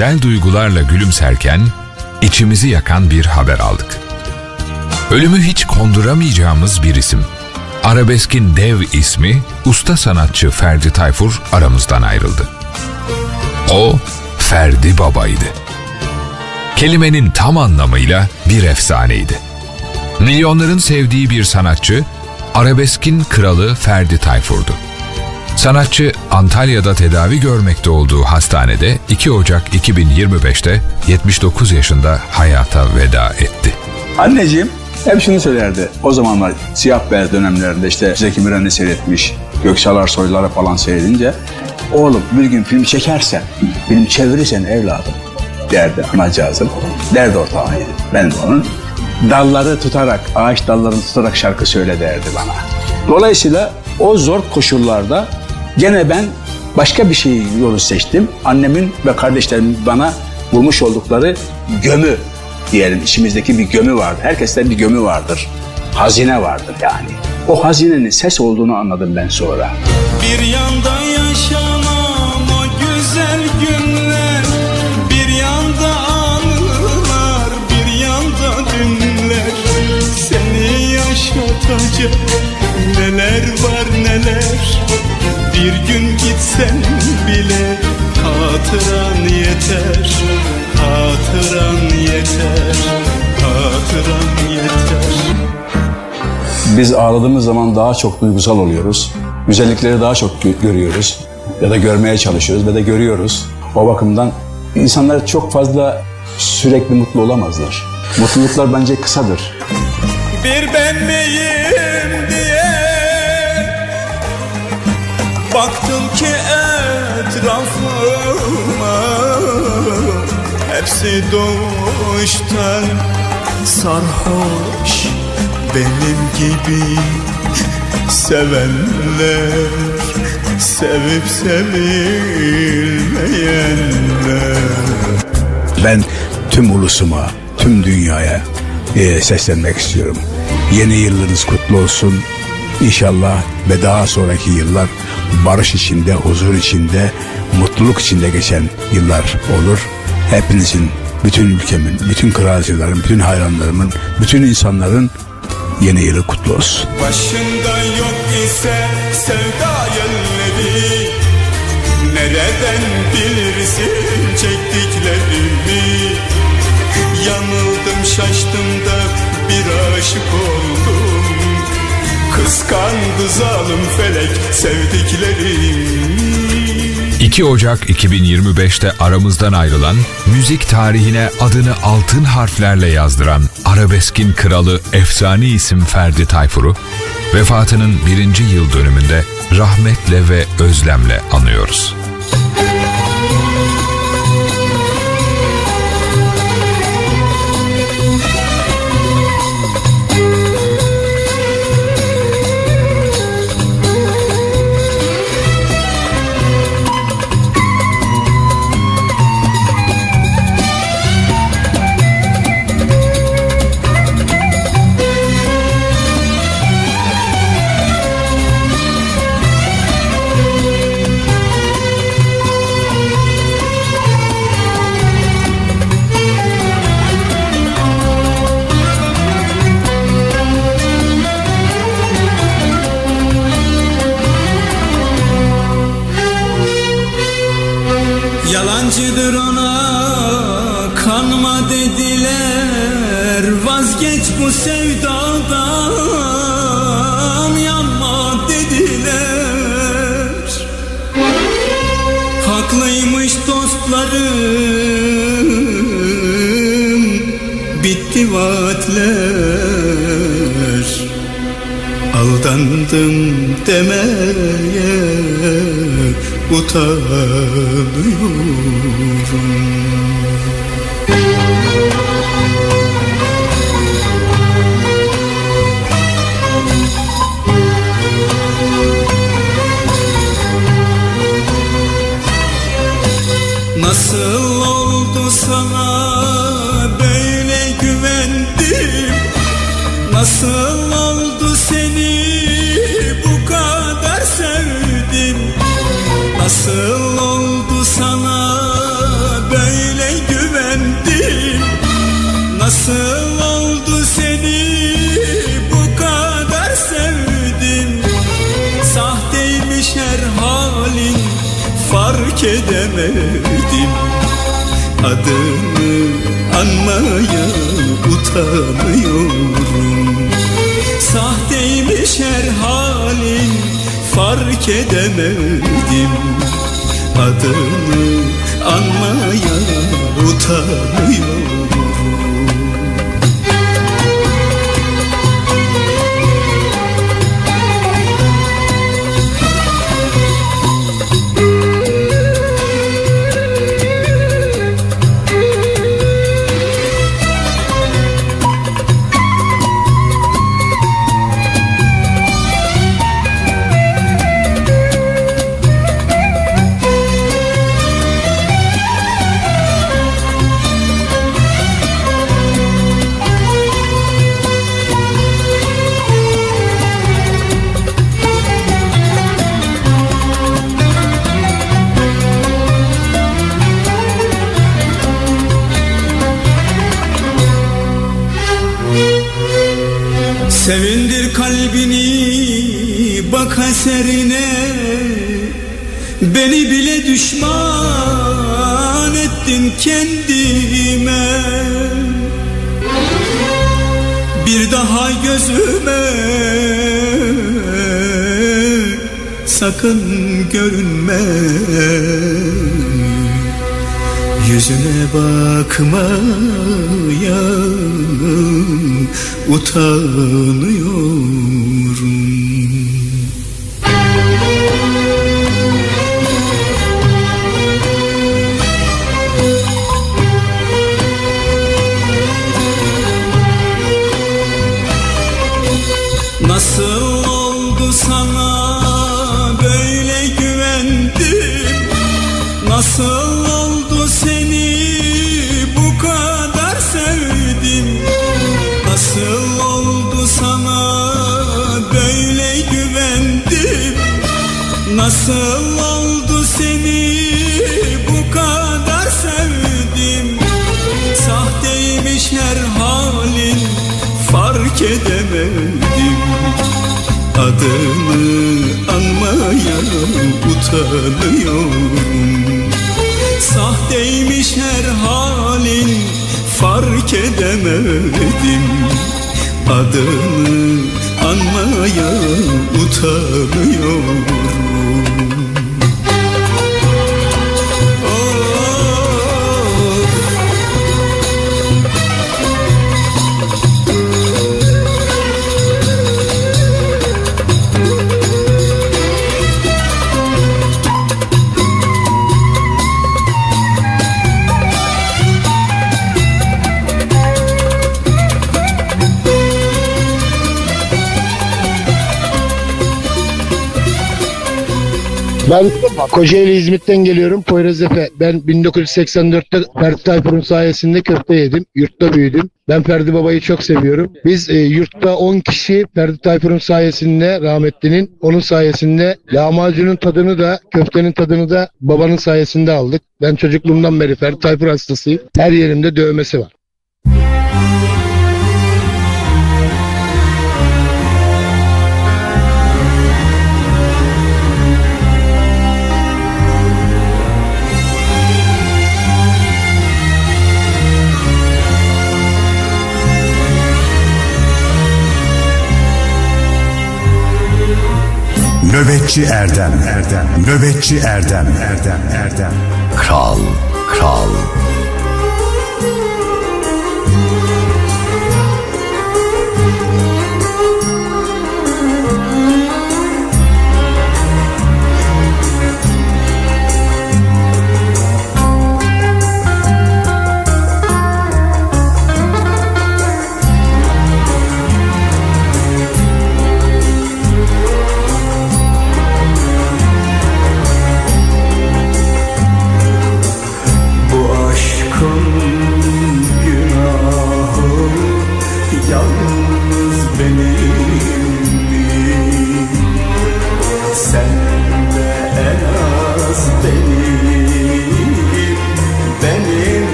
güzel duygularla gülümserken içimizi yakan bir haber aldık. Ölümü hiç konduramayacağımız bir isim. Arabeskin dev ismi usta sanatçı Ferdi Tayfur aramızdan ayrıldı. O Ferdi Baba'ydı. Kelimenin tam anlamıyla bir efsaneydi. Milyonların sevdiği bir sanatçı, arabeskin kralı Ferdi Tayfur'du. Sanatçı Antalya'da tedavi görmekte olduğu hastanede 2 Ocak 2025'te 79 yaşında hayata veda etti. Anneciğim hep şunu söylerdi. O zamanlar siyah beyaz dönemlerinde işte Zeki Müren'i seyretmiş, Göksel Arsoyları falan seyredince oğlum bir gün film çekersen, film çevirirsen evladım derdi anacığızım. Derdi ortağıydı. Ben de onun dalları tutarak, ağaç dallarını tutarak şarkı söyle derdi bana. Dolayısıyla o zor koşullarda gene ben başka bir şey yolu seçtim. Annemin ve kardeşlerimin bana bulmuş oldukları gömü diyelim içimizdeki bir gömü vardır. Herkesten bir gömü vardır. Hazine vardır yani. O hazinenin ses olduğunu anladım ben sonra. Bir yanda yaşanan o güzel günler Bir yanda anılar bir yanda dünler Seni yaşatacak neler var neler Bir gün gitsen bile hatıran yeter Hatıran yeter, hatıran yeter Biz ağladığımız zaman daha çok duygusal oluyoruz. Güzellikleri daha çok gö- görüyoruz. Ya da görmeye çalışıyoruz ve de görüyoruz. O bakımdan insanlar çok fazla sürekli mutlu olamazlar. Mutluluklar bence kısadır. bir ben miyim Baktım ki etrafıma Hepsi doğuştan sarhoş Benim gibi sevenler Sevip sevilmeyenler Ben tüm ulusuma, tüm dünyaya e, seslenmek istiyorum. Yeni yılınız kutlu olsun. İnşallah ve daha sonraki yıllar barış içinde, huzur içinde, mutluluk içinde geçen yıllar olur. Hepinizin, bütün ülkemin, bütün kraliçelerin, bütün hayranlarımın, bütün insanların yeni yılı kutlu olsun. Başında yok ise sevda yelleri Nereden bilirsin çektiklerimi Yanıldım şaştım da bir aşık oldum Kıskandı zalim felek sevdiklerim 2 Ocak 2025'te aramızdan ayrılan, müzik tarihine adını altın harflerle yazdıran arabeskin kralı efsane isim Ferdi Tayfur'u, vefatının birinci yıl dönümünde rahmetle ve özlemle anıyoruz. Utandım demeye utanıyorum. Ben Kocaeli İzmit'ten geliyorum. Poyraz Efe. Ben 1984'te Ferdi Tayfur'un sayesinde köfte yedim. Yurtta büyüdüm. Ben Ferdi Baba'yı çok seviyorum. Biz e, yurtta 10 kişi Ferdi Tayfur'un sayesinde rahmetlinin onun sayesinde lahmacunun tadını da köftenin tadını da babanın sayesinde aldık. Ben çocukluğumdan beri Ferdi Tayfur hastasıyım. Her yerimde dövmesi var. Nöbetçi Erdem. Erdem Nöbetçi Erdem. Erdem. Erdem. Kral Kral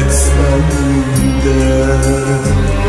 etsen de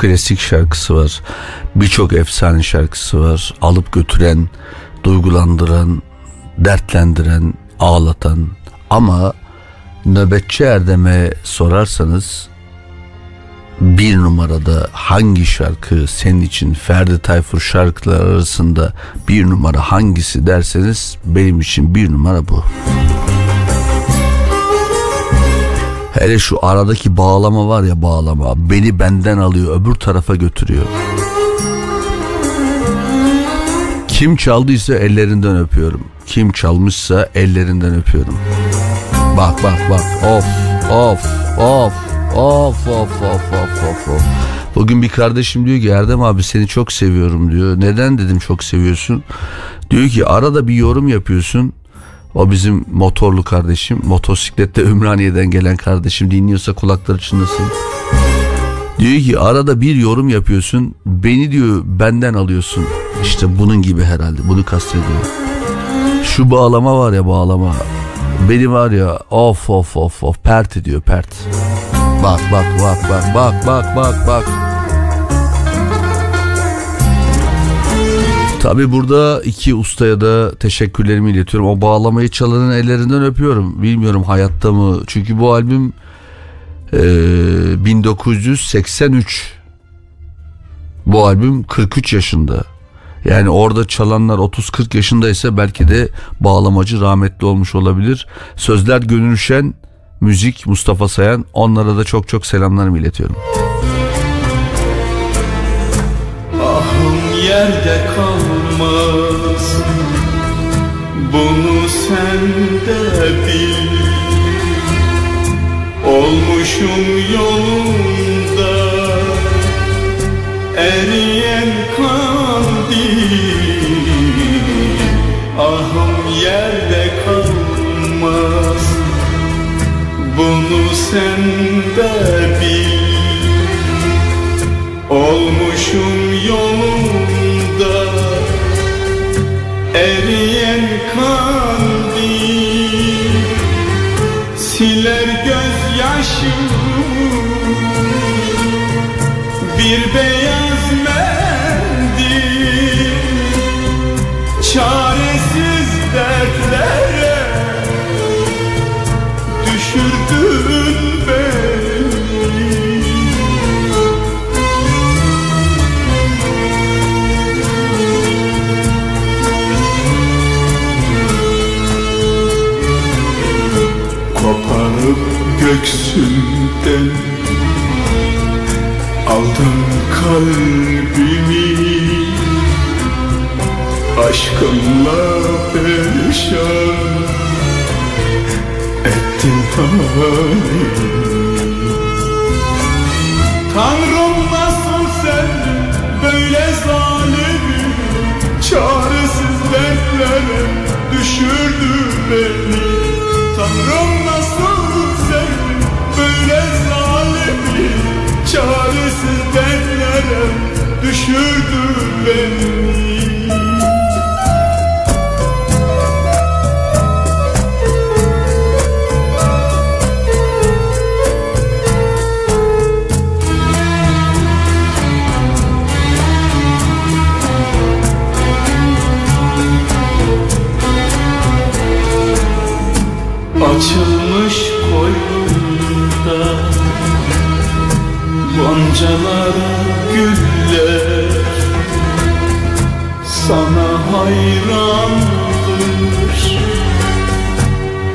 klasik şarkısı var. Birçok efsane şarkısı var. Alıp götüren, duygulandıran, dertlendiren, ağlatan. Ama nöbetçi Erdem'e sorarsanız bir numarada hangi şarkı senin için Ferdi Tayfur şarkılar arasında bir numara hangisi derseniz benim için bir numara bu. Hele şu aradaki bağlama var ya bağlama beni benden alıyor öbür tarafa götürüyor. Kim çaldıysa ellerinden öpüyorum. Kim çalmışsa ellerinden öpüyorum. Bak bak bak of of of of of of of of of. Bugün bir kardeşim diyor ki Erdem abi seni çok seviyorum diyor. Neden dedim çok seviyorsun? Diyor ki arada bir yorum yapıyorsun. O bizim motorlu kardeşim. Motosiklette Ümraniye'den gelen kardeşim dinliyorsa kulakları çınlasın. Diyor ki arada bir yorum yapıyorsun. Beni diyor benden alıyorsun. İşte bunun gibi herhalde. Bunu kastediyor. Şu bağlama var ya bağlama. Beni var ya of of of of pert ediyor pert. Bak bak bak bak bak bak bak bak. Tabi burada iki ustaya da teşekkürlerimi iletiyorum. O bağlamayı çalanın ellerinden öpüyorum. Bilmiyorum hayatta mı? Çünkü bu albüm e, 1983. Bu albüm 43 yaşında. Yani orada çalanlar 30-40 yaşındaysa belki de bağlamacı rahmetli olmuş olabilir. Sözler Gönül Şen, müzik Mustafa Sayan. Onlara da çok çok selamlarımı iletiyorum. Ahım yerde kalmaz Bunu sen de bil Olmuşum yolunda. Eriyen kandil Ahım yerde kalmaz. Bunu sen de bil Olmuşum yolunda göksümden Aldın kalbimi. Aşkınla perişan Ettin halimi Tanrım nasıl sen böyle zalimi Çaresiz dertlere düşürdü beni. Tanrım been hayrandır.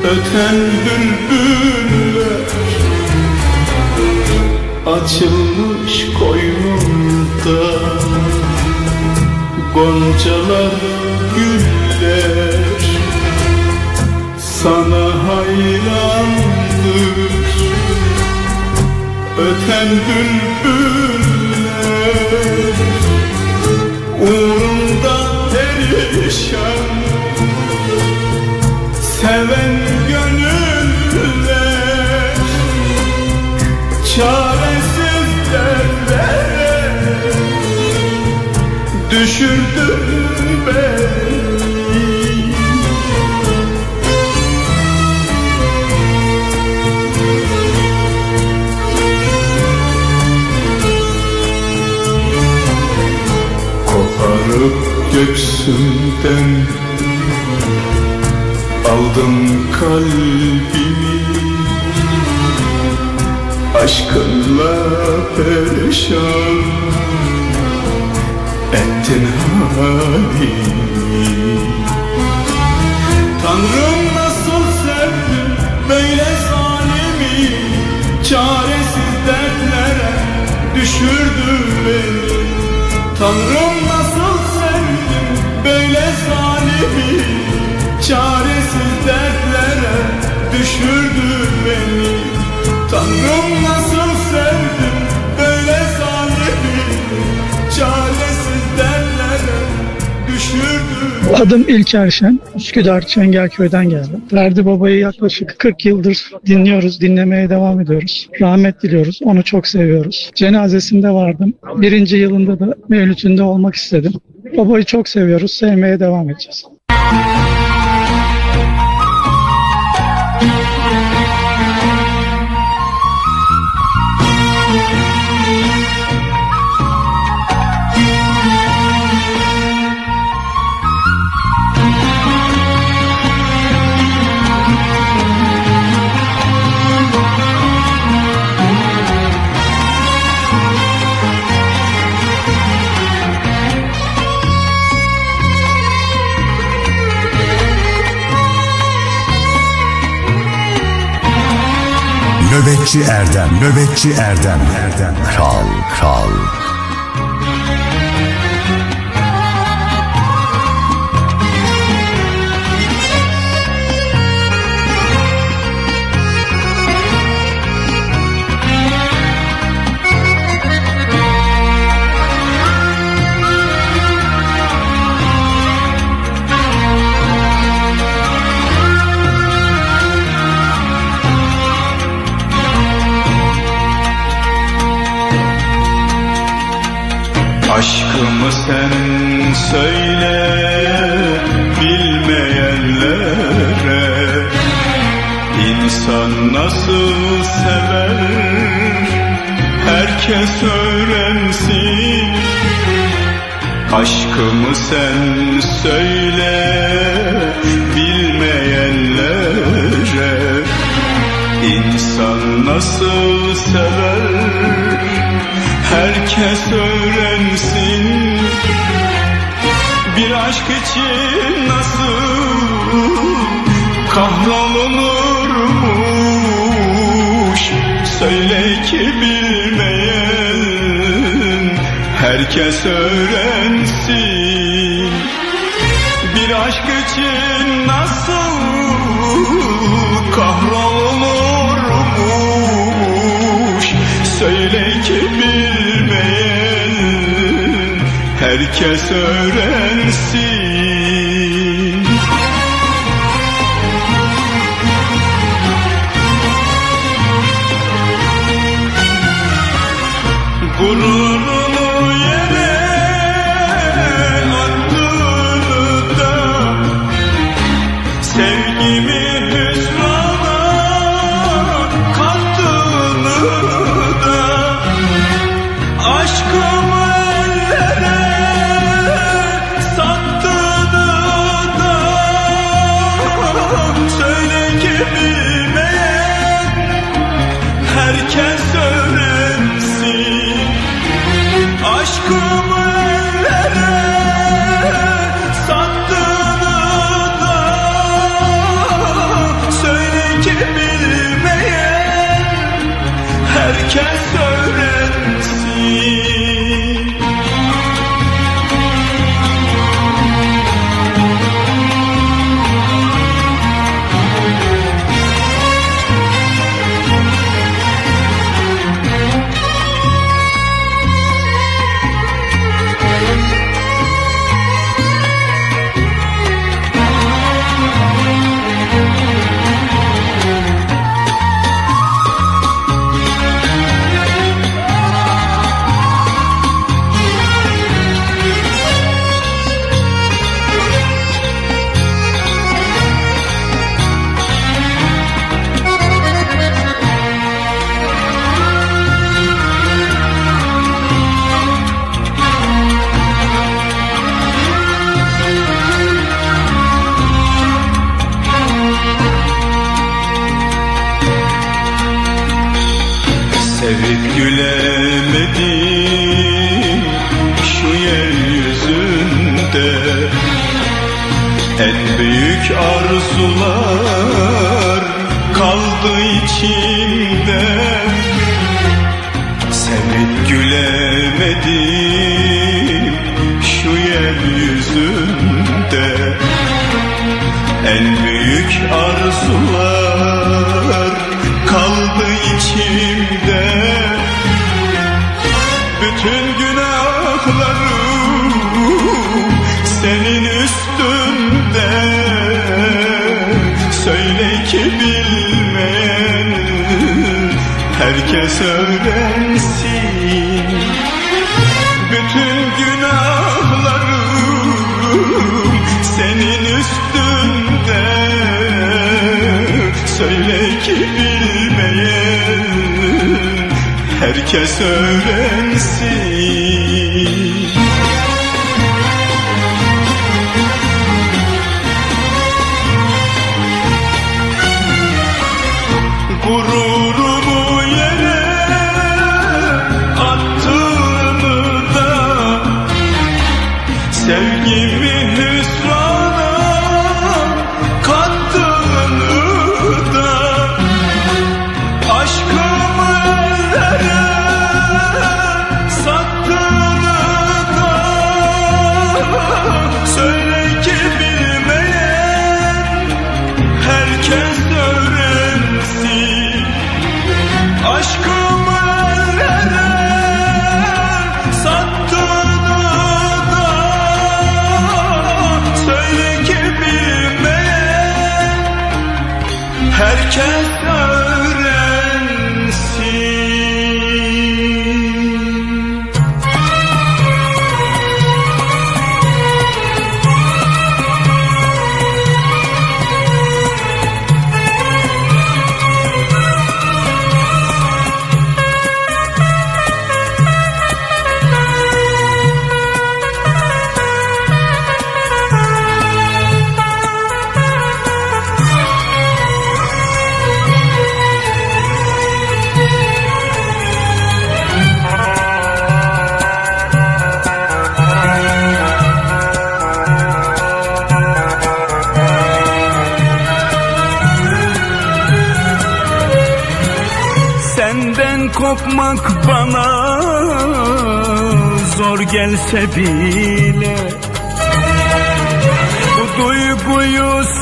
Öten bülbüller Açılmış koynunda. Goncalar güller sana hayrandır. Öten bülbüller Uğrunda perişan. Seven gönüller Çaresiz derlere Düşürdün beni. Koparıp göksümden Aldın kalbimi. Aşkınla perişan Ettin halimi. Tanrım nasıl sevdim böyle zalimi? Çaresiz dertlere düşürdü beni. Tanrım Adım İlker Şen. Üsküdar Çengelköy'den geldim. Ferdi Baba'yı yaklaşık 40 yıldır dinliyoruz, dinlemeye devam ediyoruz. Rahmet diliyoruz, onu çok seviyoruz. Cenazesinde vardım. Birinci yılında da mevlütünde olmak istedim. Babayı çok seviyoruz, sevmeye devam edeceğiz. Nöbetçi Erdem, Nöbetçi Erdem, Erdem. Kral, kral. Aşkımı sen söyle bilmeyenlere. İnsan nasıl sever? Herkes öğrensin. Aşkımı sen söyle bilmeyenlere. İnsan nasıl sever herkes öğrensin. Bir aşk için nasıl kahrolunurmuş? Söyle ki bilmeyen herkes öğrensin. Bir aşk için herkes öğrensin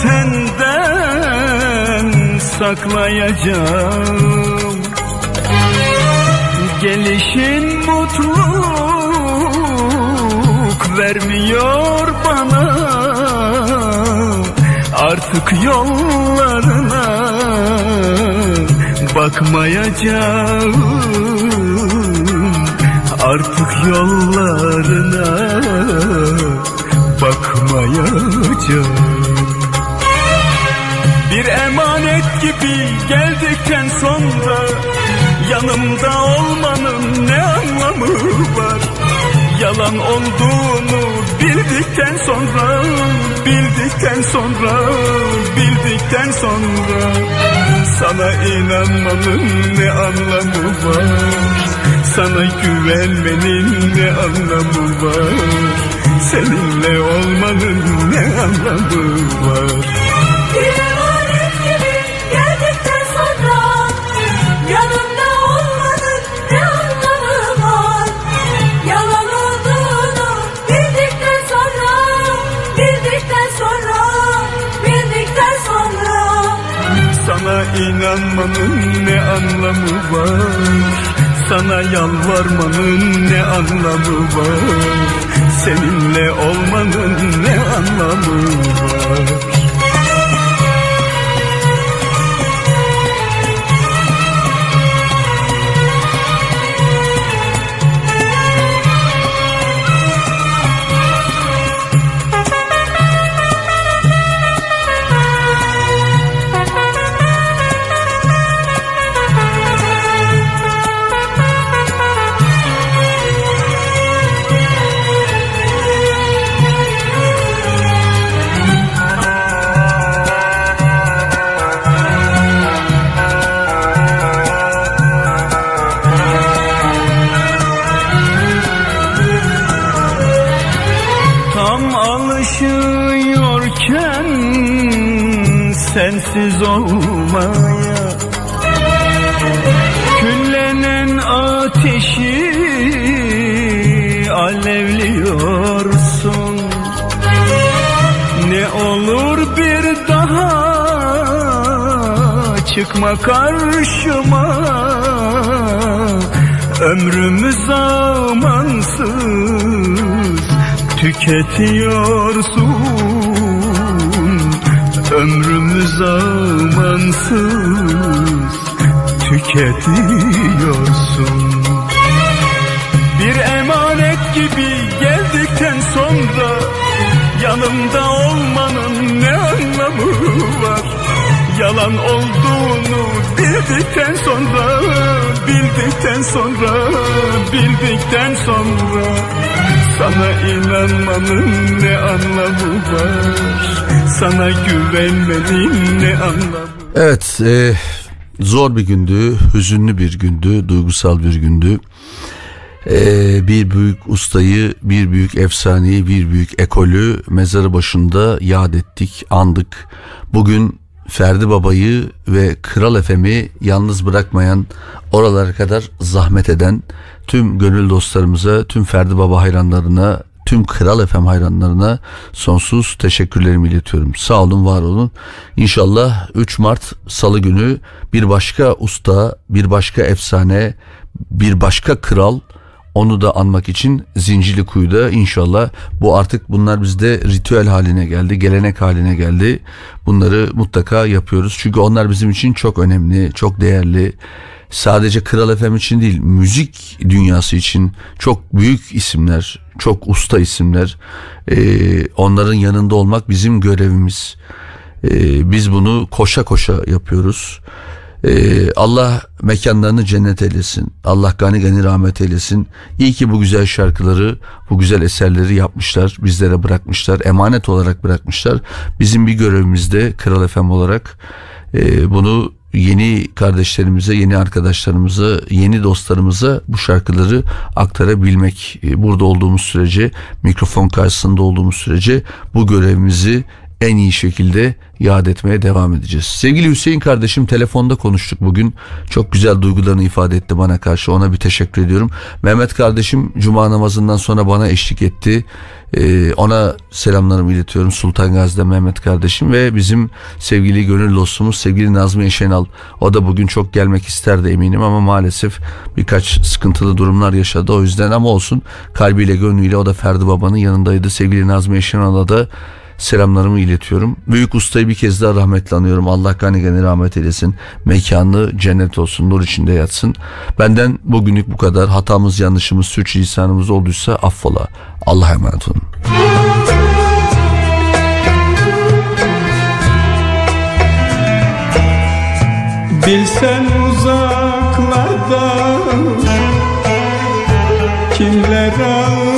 senden saklayacağım. Gelişin mutluluk vermiyor bana. Artık yollarına bakmayacağım. Artık yollarına bakmayacağım Bir emanet gibi geldikten sonra Yanımda olmanın ne anlamı var? Yalan olduğunu bildikten sonra Bildikten sonra Bildikten sonra Sana inanmanın ne anlamı var? Sana güvenmenin ne anlamı var? Seninle olmanın ne anlamı var Sana inanmanın ne anlamı var? Sana yalvarmanın ne anlamı var? Seninle olmanın ne anlamı var olmaya. Küllenen ateşi alevliyorsun. Ne olur bir daha çıkma karşıma. Ömrümüz amansız tüketiyorsun Ömrümüz amansız tüketiyorsun Bir emanet gibi geldikten sonra Yanımda olmanın ne anlamı var? Yalan olduğunu bildikten sonra Bildikten sonra Bildikten sonra Sana inanmanın ne anlamı var Sana güvenmenin ne anlamı Evet e, zor bir gündü, hüzünlü bir gündü, duygusal bir gündü. E, bir büyük ustayı, bir büyük efsaneyi, bir büyük ekolü mezarı başında yad ettik, andık. Bugün Ferdi Baba'yı ve Kral Efem'i yalnız bırakmayan, oralara kadar zahmet eden tüm gönül dostlarımıza, tüm Ferdi Baba hayranlarına, tüm Kral Efem hayranlarına sonsuz teşekkürlerimi iletiyorum. Sağ olun, var olun. İnşallah 3 Mart Salı günü bir başka usta, bir başka efsane, bir başka kral onu da anmak için Zincirli Kuyu'da inşallah bu artık bunlar bizde ritüel haline geldi, gelenek haline geldi. Bunları mutlaka yapıyoruz. Çünkü onlar bizim için çok önemli, çok değerli. Sadece Kral FM için değil, müzik dünyası için çok büyük isimler, çok usta isimler. Ee, onların yanında olmak bizim görevimiz. Ee, biz bunu koşa koşa yapıyoruz. Ee, Allah mekanlarını cennet eylesin. Allah gani gani rahmet eylesin. İyi ki bu güzel şarkıları, bu güzel eserleri yapmışlar, bizlere bırakmışlar, emanet olarak bırakmışlar. Bizim bir görevimiz de Kral FM olarak e, bunu yeni kardeşlerimize, yeni arkadaşlarımıza, yeni dostlarımıza bu şarkıları aktarabilmek. E, Burada olduğumuz sürece, mikrofon karşısında olduğumuz sürece bu görevimizi en iyi şekilde yad etmeye devam edeceğiz. Sevgili Hüseyin kardeşim telefonda konuştuk bugün. Çok güzel duygularını ifade etti bana karşı. Ona bir teşekkür ediyorum. Mehmet kardeşim cuma namazından sonra bana eşlik etti. Ee, ona selamlarımı iletiyorum. Sultan Gazi'de Mehmet kardeşim ve bizim sevgili gönül dostumuz sevgili Nazmi Şenal. O da bugün çok gelmek isterdi eminim ama maalesef birkaç sıkıntılı durumlar yaşadı. O yüzden ama olsun kalbiyle gönlüyle o da Ferdi Baba'nın yanındaydı. Sevgili Nazmi Şenal'a da selamlarımı iletiyorum. Büyük ustayı bir kez daha rahmetle anıyorum. Allah gani gani rahmet eylesin. Mekanı cennet olsun, nur içinde yatsın. Benden bugünlük bu kadar. Hatamız, yanlışımız, suç lisanımız olduysa affola. Allah'a emanet olun. Bilsen uzaklarda kimler ağlıyor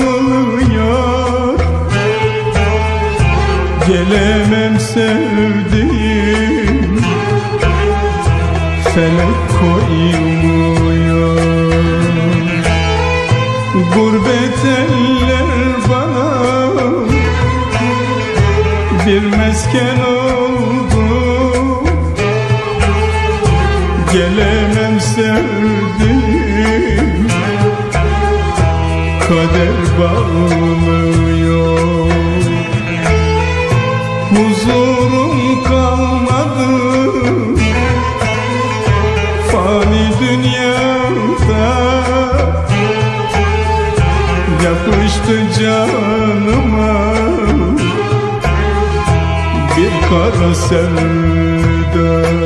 Gelemem sevdiğim felek koymuyor Gurbet eller bana bir mesken oldu. Gelemem sevdiğim Kader bağlıyor Yapıştı canıma. Bir kara sevda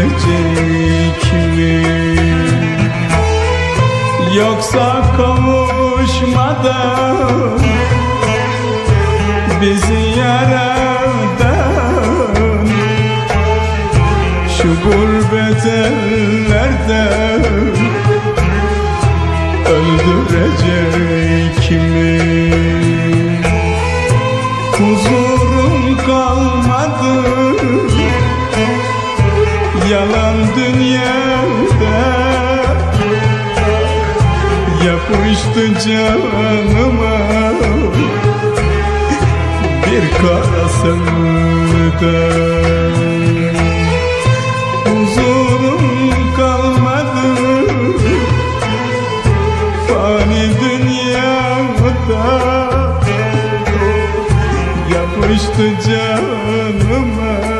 gelecek mi? Yoksa kavuşmadan bizi yaradan şu gurbet ellerde öldürecek mi? Huzurum kalmadı dünyamda Yapıştı canıma. Bir kara sevda Huzurum kalmadı. Fani dünyamda Yapıştı canıma.